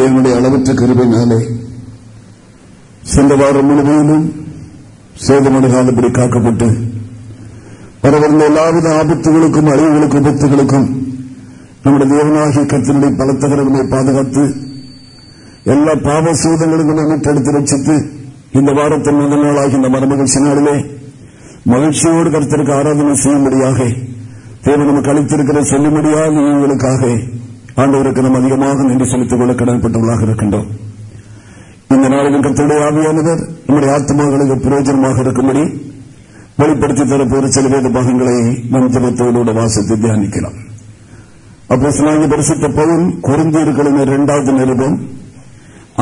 தேவனுடைய அளவற்ற கருவினாலே சென்ற வாரம் முழுவதிலும் சேதமடைகாதபடி காக்கப்பட்டு வரவிருந்த எல்லாவித ஆபத்துகளுக்கும் அழிவுகளுக்கும் விபத்துகளுக்கும் நம்முடைய தேவனாகிய கத்தினுடைய பலத்த பலத்தகரங்களை பாதுகாத்து எல்லா பாவ சூதங்களுக்கும் மீட்டெடுத்து ரட்சித்து இந்த வாரத்தின் முதல் நாளாகி இந்த மரமகிழ்ச்சி நாளிலே மகிழ்ச்சியோடு கருத்திற்கு ஆராதனை செய்யும்படியாக தேவன் நமக்கு அளித்திருக்கிற சொல்லும்படியாக இவங்களுக்காக ஆண்டவருக்கு நாம் அதிகமாக நன்றி செலுத்திக் கொள்ள கடன்பட்டவர்களாக இருக்கின்றோம். இந்த நாளில் கத்தோடைய ஆவியானவர் நம்முடைய ஆத்மாக்களுக்கு பிரயோஜனமாக இருக்கும்படி வெளிப்படுத்தி தரப்போற சில வேத பாகங்களை நம் ஜபத்தோடு வாசித்து தியானிக்கலாம். அப்போ சிலாங்க பரிசுத்த பவுன் குறைந்திருக்கிற இரண்டாவது நிருபம்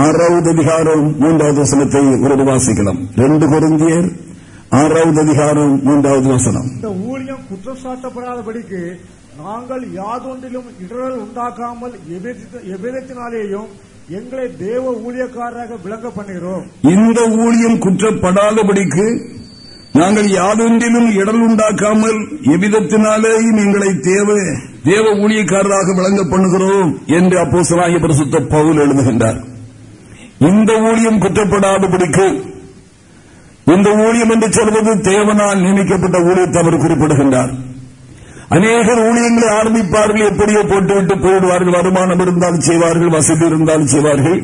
ஆறாவது அதிகாரம் மூன்றாவது வசனத்தை ஒரு வாசிக்கலாம். ரெண்டு குறைந்தியர் ஆறாவது அதிகாரம் மூன்றாவது வசனம். இந்த ஊழியம் குற்றம் சாட்டப்படாதபடிக்கு நாங்கள் யாதொன்றிலும் இடரல் உண்டாக்காமல் எவ்விதத்தினாலேயும் எங்களை தேவ ஊழியக்காரராக விளங்க பண்ணுகிறோம். இந்த ஊழியம் குற்றப்படாதபடிக்கு நாங்கள் யாதொன்றிலும் இடல் உண்டாக்காமல் எவ்விதத்தினாலேயும் எங்களை தேவ தேவ ஊழியக்காரராக விளங்க பண்ணுகிறோம் என்று அப்போ சிலாய பிரசுத்த பவுல் எழுதுகின்றார். இந்த ஊழியம் குற்றப்படாதபடிக்கு இந்த ஊழியம் என்று சொல்வது தேவனால் நியமிக்கப்பட்ட ஊழியத்தை அவர் குறிப்பிடுகின்றார். அநேகர் ஊழியங்களை ஆரம்பிப்பார்கள் எப்படியோ போட்டுவிட்டு போயிடுவார்கள் வருமானம் இருந்தாலும் செய்வார்கள் வசதி இருந்தாலும் செய்வார்கள்.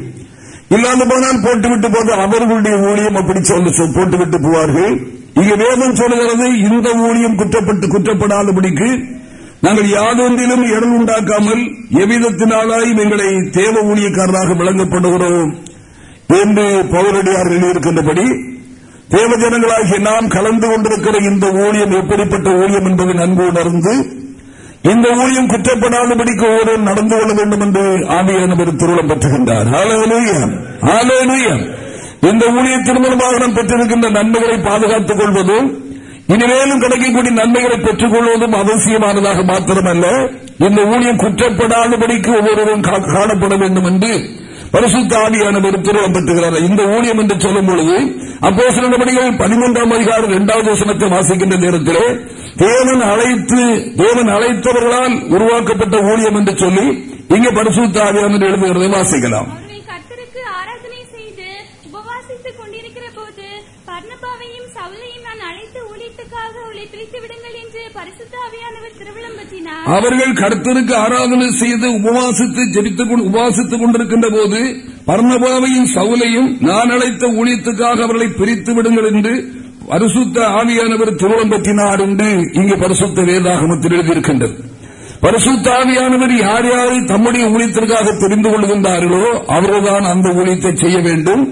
இல்லாத போனால் போட்டுவிட்டு போது அவர்களுடைய ஊழியம் அப்படி சொல்ல போட்டுவிட்டு போவார்கள். இங்கு வேதம் சொல்லுகிறது இந்த ஊழியம் குற்றப்பட்டு குற்றப்படாதபடிக்கு நாங்கள் யாதொன்றிலும் இடம் உண்டாக்காமல் எவ்விதத்தினாலாயும் எங்களை தேவ ஊழியக்காரராக விளங்கப்படுகிறோம் என்று பௌரடியார்கள் இருக்கின்றபடி தேவஜனங்களாகிய நாம் கலந்து கொண்டிருக்கிற இந்த ஊழியம் எப்படிப்பட்ட ஊழியம் என்பதை நன்கு உணர்ந்து இந்த ஊழியம் குற்றப்படாதபடிக்கு ஒவ்வொரு நடந்து கொள்ள வேண்டும் என்று ஆவியானவர் திருவிழம் பெற்றுகின்றார். இந்த ஊழியத்தின் மூலமாக நாம் பெற்றிருக்கின்ற நன்மைகளை பாதுகாத்துக் கொள்வதும் இனிமேலும் கிடைக்கக்கூடிய நன்மைகளை பெற்றுக் கொள்வதும் அவசியமானதாக மாத்திரமல்ல. இந்த ஊழியம் குற்றப்படாதபடிக்கு ஒவ்வொருவரும் காணப்பட வேண்டும் என்று பரிசுத்தாவியானவர் திருவம் பெற்றுகிறார் இந்த ஊழியம் என்று சொல்லும் பொழுது அப்போ சில நடவடிக்கைகள் பதிமூன்றாம் அதிகாரம் இரண்டாவது வசனத்தை வாசிக்கின்ற நேரத்தில் தேவன் அழைத்து தேவன் அழைத்தவர்களால் உருவாக்கப்பட்ட ஊழியம் என்று சொல்லி இங்கே பரிசுத்தாவியானவர் எழுதுகிறதை வாசிக்கலாம். அவர்கள் கருத்தருக்கு ஆராதனை செய்து உபவாசித்து ஜெபித்து உபவாசித்துக் கொண்டிருக்கின்ற போது பர்ணபாவையும் சவுலையும் நான் அழைத்த ஊழியத்துக்காக அவர்களை பிரித்து விடுங்கள் என்று பரிசுத்த ஆவியானவர் திருமணம் பற்றினார் என்று இங்கு பரிசுத்த வேதாகமத்தில் எழுதியிருக்கின்றது. பரிசுத்த ஆவியானவர் யார் யாரை தம்முடைய ஊழியத்திற்காக தெரிந்து கொள்கின்றார்களோ அவர்கள்தான் அந்த ஊழியத்தை செய்ய வேண்டும்.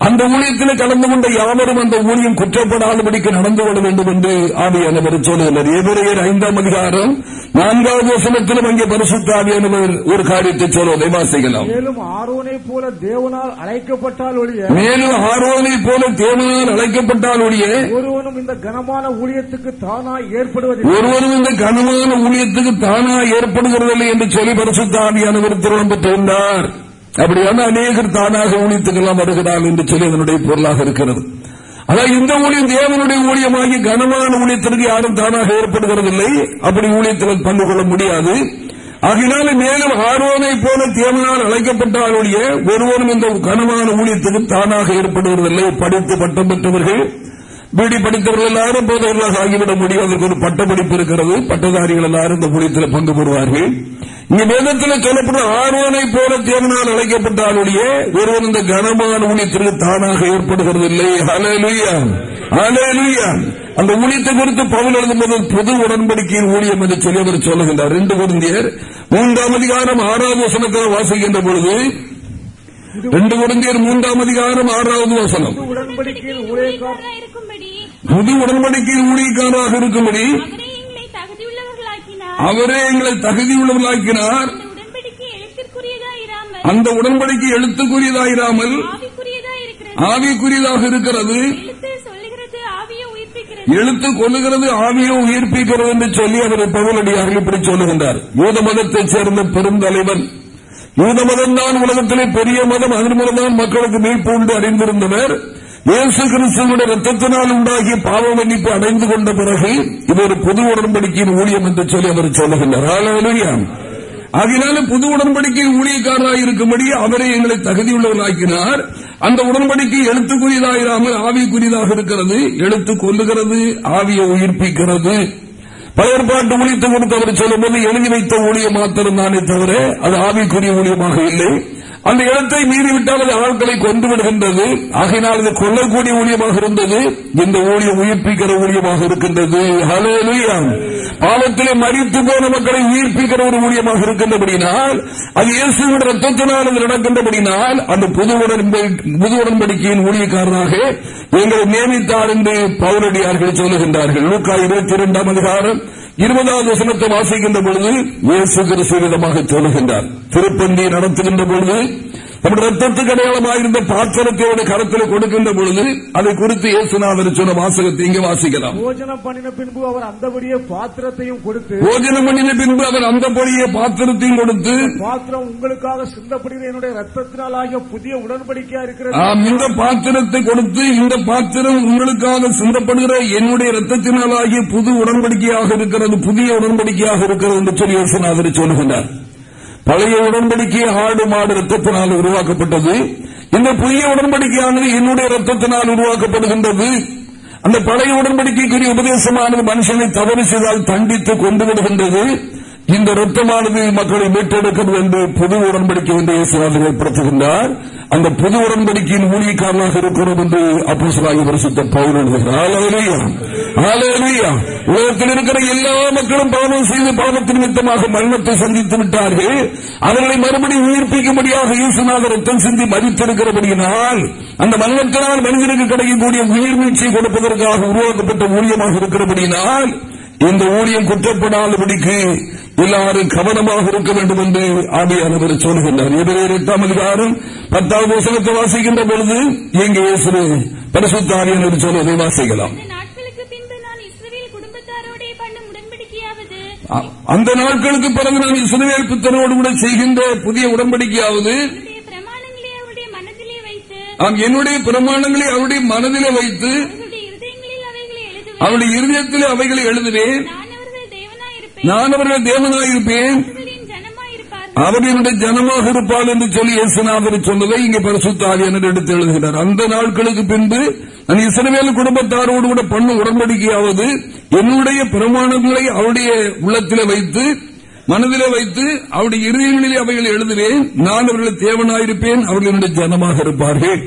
அந்த ஊழியத்தில் கலந்து கொண்ட யாவரும் அந்த ஊழியம் குற்றப்படாதபடிக்கு நடந்து கொள்ள வேண்டும் என்று ஆவியானவர் சொல்லுகிறார். எவரையர் ஐந்தாம் அதிகாரம் நான்காவது வசனத்திலும் அங்கே பரிசுத்த ஆவியானவர் ஒரு காரியத்தை சொல்வதை வாசிக்கலாம் மேலும் ஆரோனை போல தேவனால் அழைக்கப்பட்டால் ஒழிய மேலும் ஆரோனை போல தேவனால் அழைக்கப்பட்டால் ஒழிய ஒருவனும் இந்த கனமான ஊழியத்துக்கு தானாய் ஏற்படுவது ஒருவரும் இந்த கனமான ஊழியத்துக்கு தானாய் ஏற்படுகிறதில்லை என்று சொல்லி பரிசுத்த ஆவியானவர் பெற்றிருந்தார் அப்படியான அநேகர் தானாக ஊழியத்துக்கெல்லாம் வருகிறார் என்று சொல்லி அதனுடைய பொருளாக இருக்கிறது. அதாவது இந்த ஊழியம் தேவனுடைய ஊழியமாகி கனமான ஊழியத்திற்கு யாரும் தானாக ஏற்படுகிறதில்லை. அப்படி ஊழியத்தில் பங்கு கொள்ள முடியாது. ஆகினால மேலும் ஆர்வனை போல தேவனால் அழைக்கப்பட்டாலுடைய ஒருவரும் இந்த கனமான ஊழியத்துக்கு தானாக ஏற்படுவதில்லை படித்து பட்டம் பெற்றவர்கள் பீடி படித்தவர்கள் எல்லாரும் போதவர்களாக ஆகிவிட முடியும். அதற்கு ஒரு பட்டப்படிப்பு இருக்கிறது. பட்டதாரிகள் எல்லாரும் இந்த ஊழியத்தில் பங்கு பெறுவார்கள். இங்க வேதத்தில் சொல்லப்படும் ஆர்வனை போல தேவனால் அழைக்கப்பட்டாலுடைய ஒருவன் இந்த கனமான ஊழியத்திற்கு தானாக ஏற்படுகிறது இல்லை அந்த ஊழியத்தை குறித்து பவுல் எழுதும்போது பொது உடன்படிக்கையின் ஊழியம் என்று சொல்லி அவர் சொல்லுகின்றார். ரெண்டு குருந்தியர் மூன்றாம் அதிகாரம் ஆறாவது வசனத்தில் வாசிக்கின்ற பொழுது ரெண்டு குருந்தியர் மூன்றாம் அதிகாரம் ஆறாவது வசனம். உடன்படிக்கையில் புது உடன்படிக்கையில் ஊழியக்காரராக இருக்கும்படி அவரே எங்களை தகுதி உள்ளவர்களாக்கினார். அந்த உடன்படிக்கை எழுத்துக்குரியதாயிராமல் ஆவிக்குரியதாக இருக்கிறது. எழுத்து கொள்ளுகிறது ஆவியோ உயிர்ப்பிக்கிறது என்று சொல்லி அவர் பகலடியார்கள் இப்படி சொல்லுகின்றார். யூத மதத்தைச் சேர்ந்த பெருந்தலைவன். யூத மதம் தான் உலகத்திலே பெரிய மதம் அதன் மூலம்தான் மக்களுக்கு மீட்பு உண்டு அறிந்திருந்தவர். இயேசு கிறிஸ்துவோட ரத்தத்தினால் உண்டாகிய பாவ மன்னிப்பு அடைந்து கொண்ட பிறகு இது ஒரு புது உடன்படிக்கையின் ஊழியம் என்று சொல்லி அவர் சொல்லுகின்றார். ஆகினாலும் புது உடன்படிக்கை ஊழியக்காரராக இருக்கும்படி அவரை எங்களை தகுதியுள்ளவராக்கினார். அந்த உடன்படிக்கை எழுத்துக்குரியதாயிராமல் ஆவிக்குரியதாக இருக்கிறது எழுத்து கொல்லுகிறது ஆவியை உயிர்ப்பிக்கிறது. பயற்பாட்டு ஊழியத்தை கொடுத்து அவர் சொல்லும்போது எழுதி வைத்த ஊழியம் மாத்திரம் தானே தவிர அது ஆவிக்குரிய ஊழியமாக இல்லை. அந்த இடத்தை மீறிவிட்டால் அது ஆட்களை கொண்டு விடுகின்றது ஆகையினால் அது கொள்ளக்கூடிய ஊழியமாக இருந்தது. இந்த ஊழியம் உயிர்ப்பிக்கிற ஊழியமாக இருக்கின்றது. பாவத்திலே மறித்து போன மக்களை உயிர்ப்பிக்கிற ஒரு ஊழியமாக இருக்கின்றபடினால் அது இயேசுவின் ரத்தத்தினால் அது நடக்கின்றபடினால் அந்த புது புது உடன்படிக்கையின் ஊழியக்காரராக எங்களை நியமித்தார் என்று பௌரடியார்கள் சொல்லுகின்றார்கள். லூக்கா இருபத்தி இரண்டாம் அதிகாரம் இருபதாவது வசனத்தை வாசிக்கின்ற பொழுது இயேசு கிறிஸ்து விதமாக சொல்லுகின்றார். திருப்பந்தி நடத்துகின்ற பொழுது நம்முடைய ரத்தத்துக்கு அடையாளமாக இருந்த பாத்திரத்தை கரத்தில் கொடுக்கின்ற பொழுது அதை குறித்து இயேசுநாதர் சொன்ன வாசகத்தை இங்கே வாசிக்கலாம். போஜனம் பண்ணின பின்பு அவர் அந்தபடியே பாத்திரத்தையும் கொடுத்து போஜனம் பண்ணின பின்பு அவர் அந்தபடியே பாத்திரத்தையும் கொடுத்து பாத்திரம் உங்களுக்காக சிந்தப்படுகிற என்னுடைய ரத்தத்தினால் ஆகிய புதிய உடன்படிக்கையா இருக்கிறது. இந்த பாத்திரத்தை கொடுத்து இந்த பாத்திரம் உங்களுக்காக சிந்தப்படுகிற என்னுடைய ரத்தத்தினால் ஆகிய புது உடன்படிக்கையாக இருக்கிறது புதிய உடன்படிக்கையாக இருக்கிறது என்று சொல்லி இயேசுநாதர் சொல்லுகின்றார். பழைய உடன்படிக்கை ஆடு மாடு ரத்தத்தினால் உருவாக்கப்பட்டது. இந்த புதிய உடன்படிக்கையானது என்னுடைய ரத்தத்தினால் உருவாக்கப்படுகின்றது. அந்த பழைய உடன்படிக்கைக்குரிய உபதேசமானது மனுஷனை தவறு செய்தால் தண்டித்து கொண்டு விடுகின்றது. இந்த ரத்தமானது மக்களை மீட்டெடுக்கிறது என்று புது உடன்படிக்கை என்று இயேசுவாதம் ஏற்படுத்துகின்றார் அந்த புது உடன்படிக்கையின் ஊழியக்காரனாக இருக்கிறோம் என்று அப்போசலாகி பரிசுத்த பவுல் உலகத்தில் இருக்கிற எல்லா மக்களும் பாவம் செய்து பாவத்தின் நிமித்தமாக மரணத்தை சந்தித்து விட்டார்கள். அவர்களை மறுபடியும் உயிர்ப்பிக்கும்படியாக இயேசுநாத ரத்தம் சிந்தி மதித்திருக்கிறபடியினால் அந்த மரணத்தினால் மனிதனுக்கு கிடைக்கக்கூடிய உயிர் வீழ்ச்சியை கொடுப்பதற்காக உருவாக்கப்பட்ட ஊழியமாக இருக்கிறபடியினால் இந்த ஊழியம் குற்றப்படாதபடிக்கு எல்லாரும் கவனமாக இருக்க வேண்டும் என்று ஆவியானவர் சொல்கின்றார். எதிரே எட்டாம் அதிகாரம் பத்தாவது வசனத்தை வாசிக்கின்ற பொழுது எங்கே பரிசுத்த ஆவியானவர் சொல்வதை வாசிக்கலாம். அந்த நாட்களுக்கு பிறகு நான் இஸ்ரேல் புத்தனோடு கூட செய்கின்ற புதிய உடன்படிக்கையாவது? என்னுடைய பிரமாணங்களை அவருடைய மனதிலே வைத்து அவருடைய இருதயத்தில் அவைகளை எழுதுவேன். நான் அவர்கள் தேவனாயிருப்பேன். அவர்களுடைய ஜனமாக இருப்பாள் என்று சொல்லி இயேசுநாதர் சொன்னதை இங்கே பரிசுத்தாவியனர் எடுத்து எழுதுகிறார். அந்த நாட்களுக்கு பின்பு நான் இசைவேல் குடும்பத்தாரோடு கூட பண்ண உடன்படிக்கையாவது என்னுடைய பிரமாணங்களை அவருடைய உள்ளத்திலே வைத்து மனதிலே வைத்து அவருடைய இறுதிகளிலே அவைகளை எழுதுவேன். நான் அவர்களை தேவனாயிருப்பேன். அவர்களுடைய ஜனமாக இருப்பார்கள்.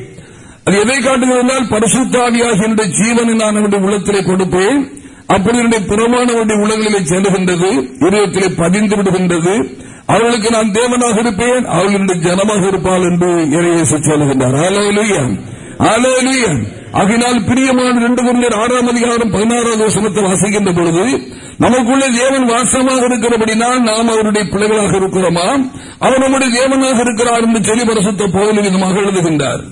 அது எதை காட்டுகிறதால் பரிசுத்தாவியாக என்னுடைய ஜீவனை நான் அவருடைய உள்ளத்திலே கொடுப்பேன். அப்படி என்னுடைய பிரமாணவருடைய உலகிலே செல்லுகின்றது இதயத்திலே பதிந்து விடுகின்றது. அவர்களுக்கு நான் தேவனாக இருப்பேன் அவர்களுடைய ஜனமாக இருப்பாள் என்று இறையேசு சொல்லுகின்றார். ஆகினால் பிரியமான ரெண்டு குழந்தையர் ஆறாம் அதிகாரம் பதினாறாவது வசனத்தை வாசிக்கின்ற பொழுது நமக்குள்ளே தேவன் வாசமாக இருக்கிறபடினால் நாம் அவருடைய பிள்ளைகளாக இருக்கிறோமா? அவர் நம்முடைய தேவனாக இருக்கிறார் என்று சொல்லி பரிசுத்த போதில் விதமாக எழுதுகின்றார்.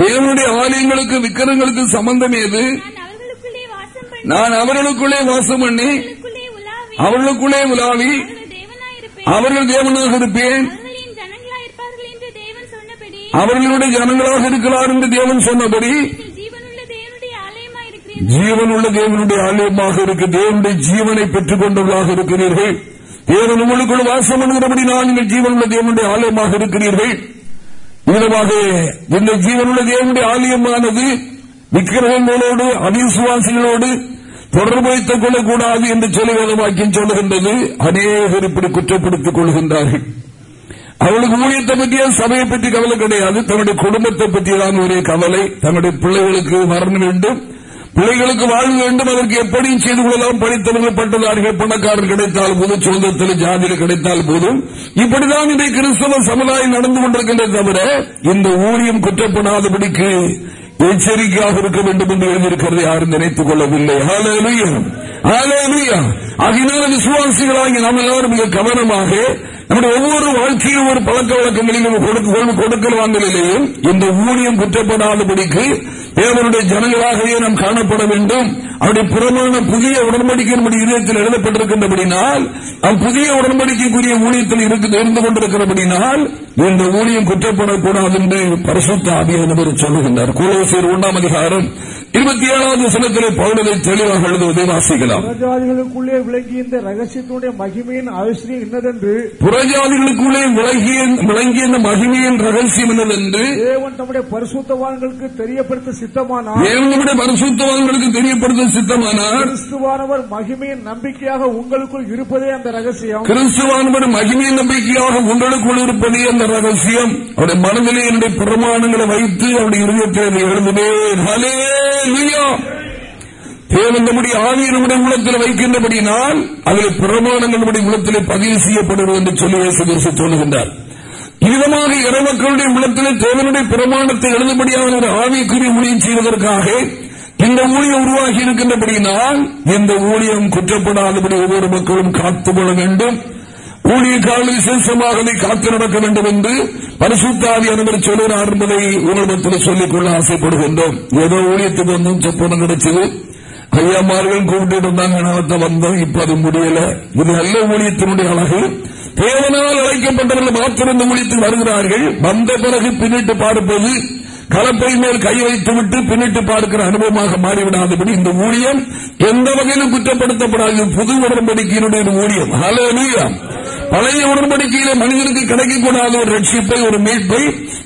தேவனுடைய ஆலயங்களுக்கு விக்கிரங்களுக்கு சம்பந்தம் ஏது நான் அவர்களுக்குள்ளே வாசம் பண்ணி அவர்களுக்குள்ளே உலாவி அவர்கள் தேவனாக இருப்பேன். அவர்களுடைய ஜனங்களாக இருக்கிறார் என்று தேவன் சொன்னபடி ஜீவனுள்ள தேவனுடைய ஆலயமாக இருக்கு தேவனுடைய ஜீவனை பெற்றுக் கொண்டவர்களாக இருக்கிறீர்கள். தேவன் உங்களுக்குள் வாசம் பண்ணுகிறபடி நான் நீங்கள் ஜீவனுள்ள தேவனுடைய ஆலயமாக இருக்கிறீர்கள். விதமாக இந்த ஜீவனுள்ள தேவனுடைய ஆலயமானது விக்கிரகங்களோடு அவிசுவாசிகளோடு தொடர்பு வைத்துக் கொள்ளக்கூடாது என்று சொல்லி வேதமாக்கியம் சொல்லுகின்றது. அநேகர் இப்படி குற்றப்படுத்திக் கொள்கின்றார்கள். அவளுக்கு ஊழியத்தை பற்றிய சபையை பற்றி கவலை கிடையாது. தன்னுடைய குடும்பத்தை பற்றியதான் ஒரே கவலை. தன்னுடைய பிள்ளைகளுக்கு மரணம் வேண்டும். பிள்ளைகளுக்கு வாழ வேண்டும் அதற்கு எப்படியும் செய்து கொள்ளலாம். படித்தவர்கள் பட்டதார்கள் பணக்காரர் கிடைத்தால் போதும் சுதந்திரத்தில் ஜாதியில் கிடைத்தால் போதும். இப்படிதான் இதை கிறிஸ்தவ சமுதாயம் நடந்து கொண்டிருக்கின்ற தவிர இந்த ஊழியம் குற்றப்படாதபடிக்கு எச்சரிக்கையாக இருக்க வேண்டும் என்று எழுதியிருக்கிறது யாரும் நினைத்துக் கொள்ளவில்லை. ஆகினால விசுவாசிகளாகி நாம் எல்லாரும் மிக கவனமாக நம்முடைய ஒவ்வொரு வாழ்க்கையிலும் ஒரு பழக்க வழக்கங்களிலும் கொடுக்கல் வாங்கலிலேயும் இந்த ஊழியம் குற்றப்படாதபடிக்கு தேவனுடைய ஜனங்களாகவே நாம் காணப்பட வேண்டும். அவருடைய புறமான புதிய உடன்படிக்கையின்படி இதயத்தில் எழுதப்பட்டிருக்கின்றபடினால் புதிய உடன்படிக்கைக்குரிய ஊழியத்தில் இருந்து கொண்டிருக்கிறபடினால் இந்த ஊழியம் குற்றப்படக்கூடாது என்று பரிசுத்த ஆவியானவர் சொல்லுகின்றார். குலோசியர் ஒன்றாம் அதிகாரம் இருபத்தி ஏழாவது வசனத்திலே பவுனதை தெளிவாக எழுதுவதை வாசிக்கலாம். புறஜாதிகளுக்குள்ளே விளங்கி இந்த ரகசியத்தினுடைய மகிமையின் அவசியம் என்னதென்று? புறஜாதிகளுக்குள்ளே விளங்கிய விளங்கிய இந்த மகிமையின் ரகசியம் என்னதென்று? தேவன் தம்முடைய பரிசுத்தவான்களுக்கு தெரியப்படுத்த சித்தமானார் தேவனுடைய பரிசுத்தவான்களுக்கு தெரியப்படுத்த சித்தமானார் கிறிஸ்துவானவர் மகிமையின் நம்பிக்கையாக உங்களுக்குள் இருப்பதே அந்த ரகசியம். கிறிஸ்துவானவர் மகிமையின் நம்பிக்கையாக உங்களுக்குள் இருப்பதே அந்த ரகசியம் அவருடைய மனதிலே என்னுடைய பிரமாணங்களை வைத்து அவருடைய இருதயத்தில் அதை எழுதுவேன் ஹalleluya. தேவன் நம்முடைய ஆவியை நம்முடைய உள்ளத்தில் வைக்கின்றபடினால் அதில் பிரமாணங்கள் நம்முடைய உள்ளத்திலே பதிவு செய்யப்படுவது என்று சொல்லி இயேசு சொல்லுகின்றார். இவ்விதமாக இறைமக்களுடைய உள்ளத்திலே தேவனுடைய பிரமாணத்தை எழுதும்படியான ஒரு ஆவிக்குரிய ஊழியம் செய்வதற்காக இந்த ஊழியம் உருவாகி இருக்கின்றபடியினால் இந்த ஊழியம் குற்றப்படாதபடி ஒவ்வொரு மக்களும் காத்துக்கொள்ள வேண்டும். ஊழியக்கால விசேஷமாக நீ காத்து நடக்க வேண்டும் என்று பரிசுத்தாவி அனைவர் சொல்லுகிறார் என்பதை உங்களிடத்தில் சொல்லிக் கொள்ள ஆசைப்படுகின்றோம். ஏதோ ஊழியத்துக்கு வந்தும் சொப்பனம் கிடைச்சது. ஐயாமார்கள் கூப்பிட்டு இருந்தாங்க நடத்த வந்தோம் இப்ப அது முடியல. இது நல்ல ஊழியத்தினுடைய அழகு. தேவனால் அழைக்கப்பட்டவர்கள் மாத்திரம் இந்த ஊழியத்துக்கு வருகிறார்கள். வந்த பிறகு பின்னிட்டு பார்ப்பது கலப்பை மேல் கை வைத்து விட்டு பின்னிட்டு பார்க்கிற அனுபவமாக மாறிவிடாதபடி இந்த ஊழியம் எந்த வகையிலும் குற்றப்படுத்தப்படாது. புது உடன்படிக்கையினுடைய ஒரு ஊழியம். ஹalleluya பழைய உடன்படிக்கையில மனிதனுக்கு கிடைக்கக்கூடாத ஒரு ரட்சிப்பை ஒரு மீட்பை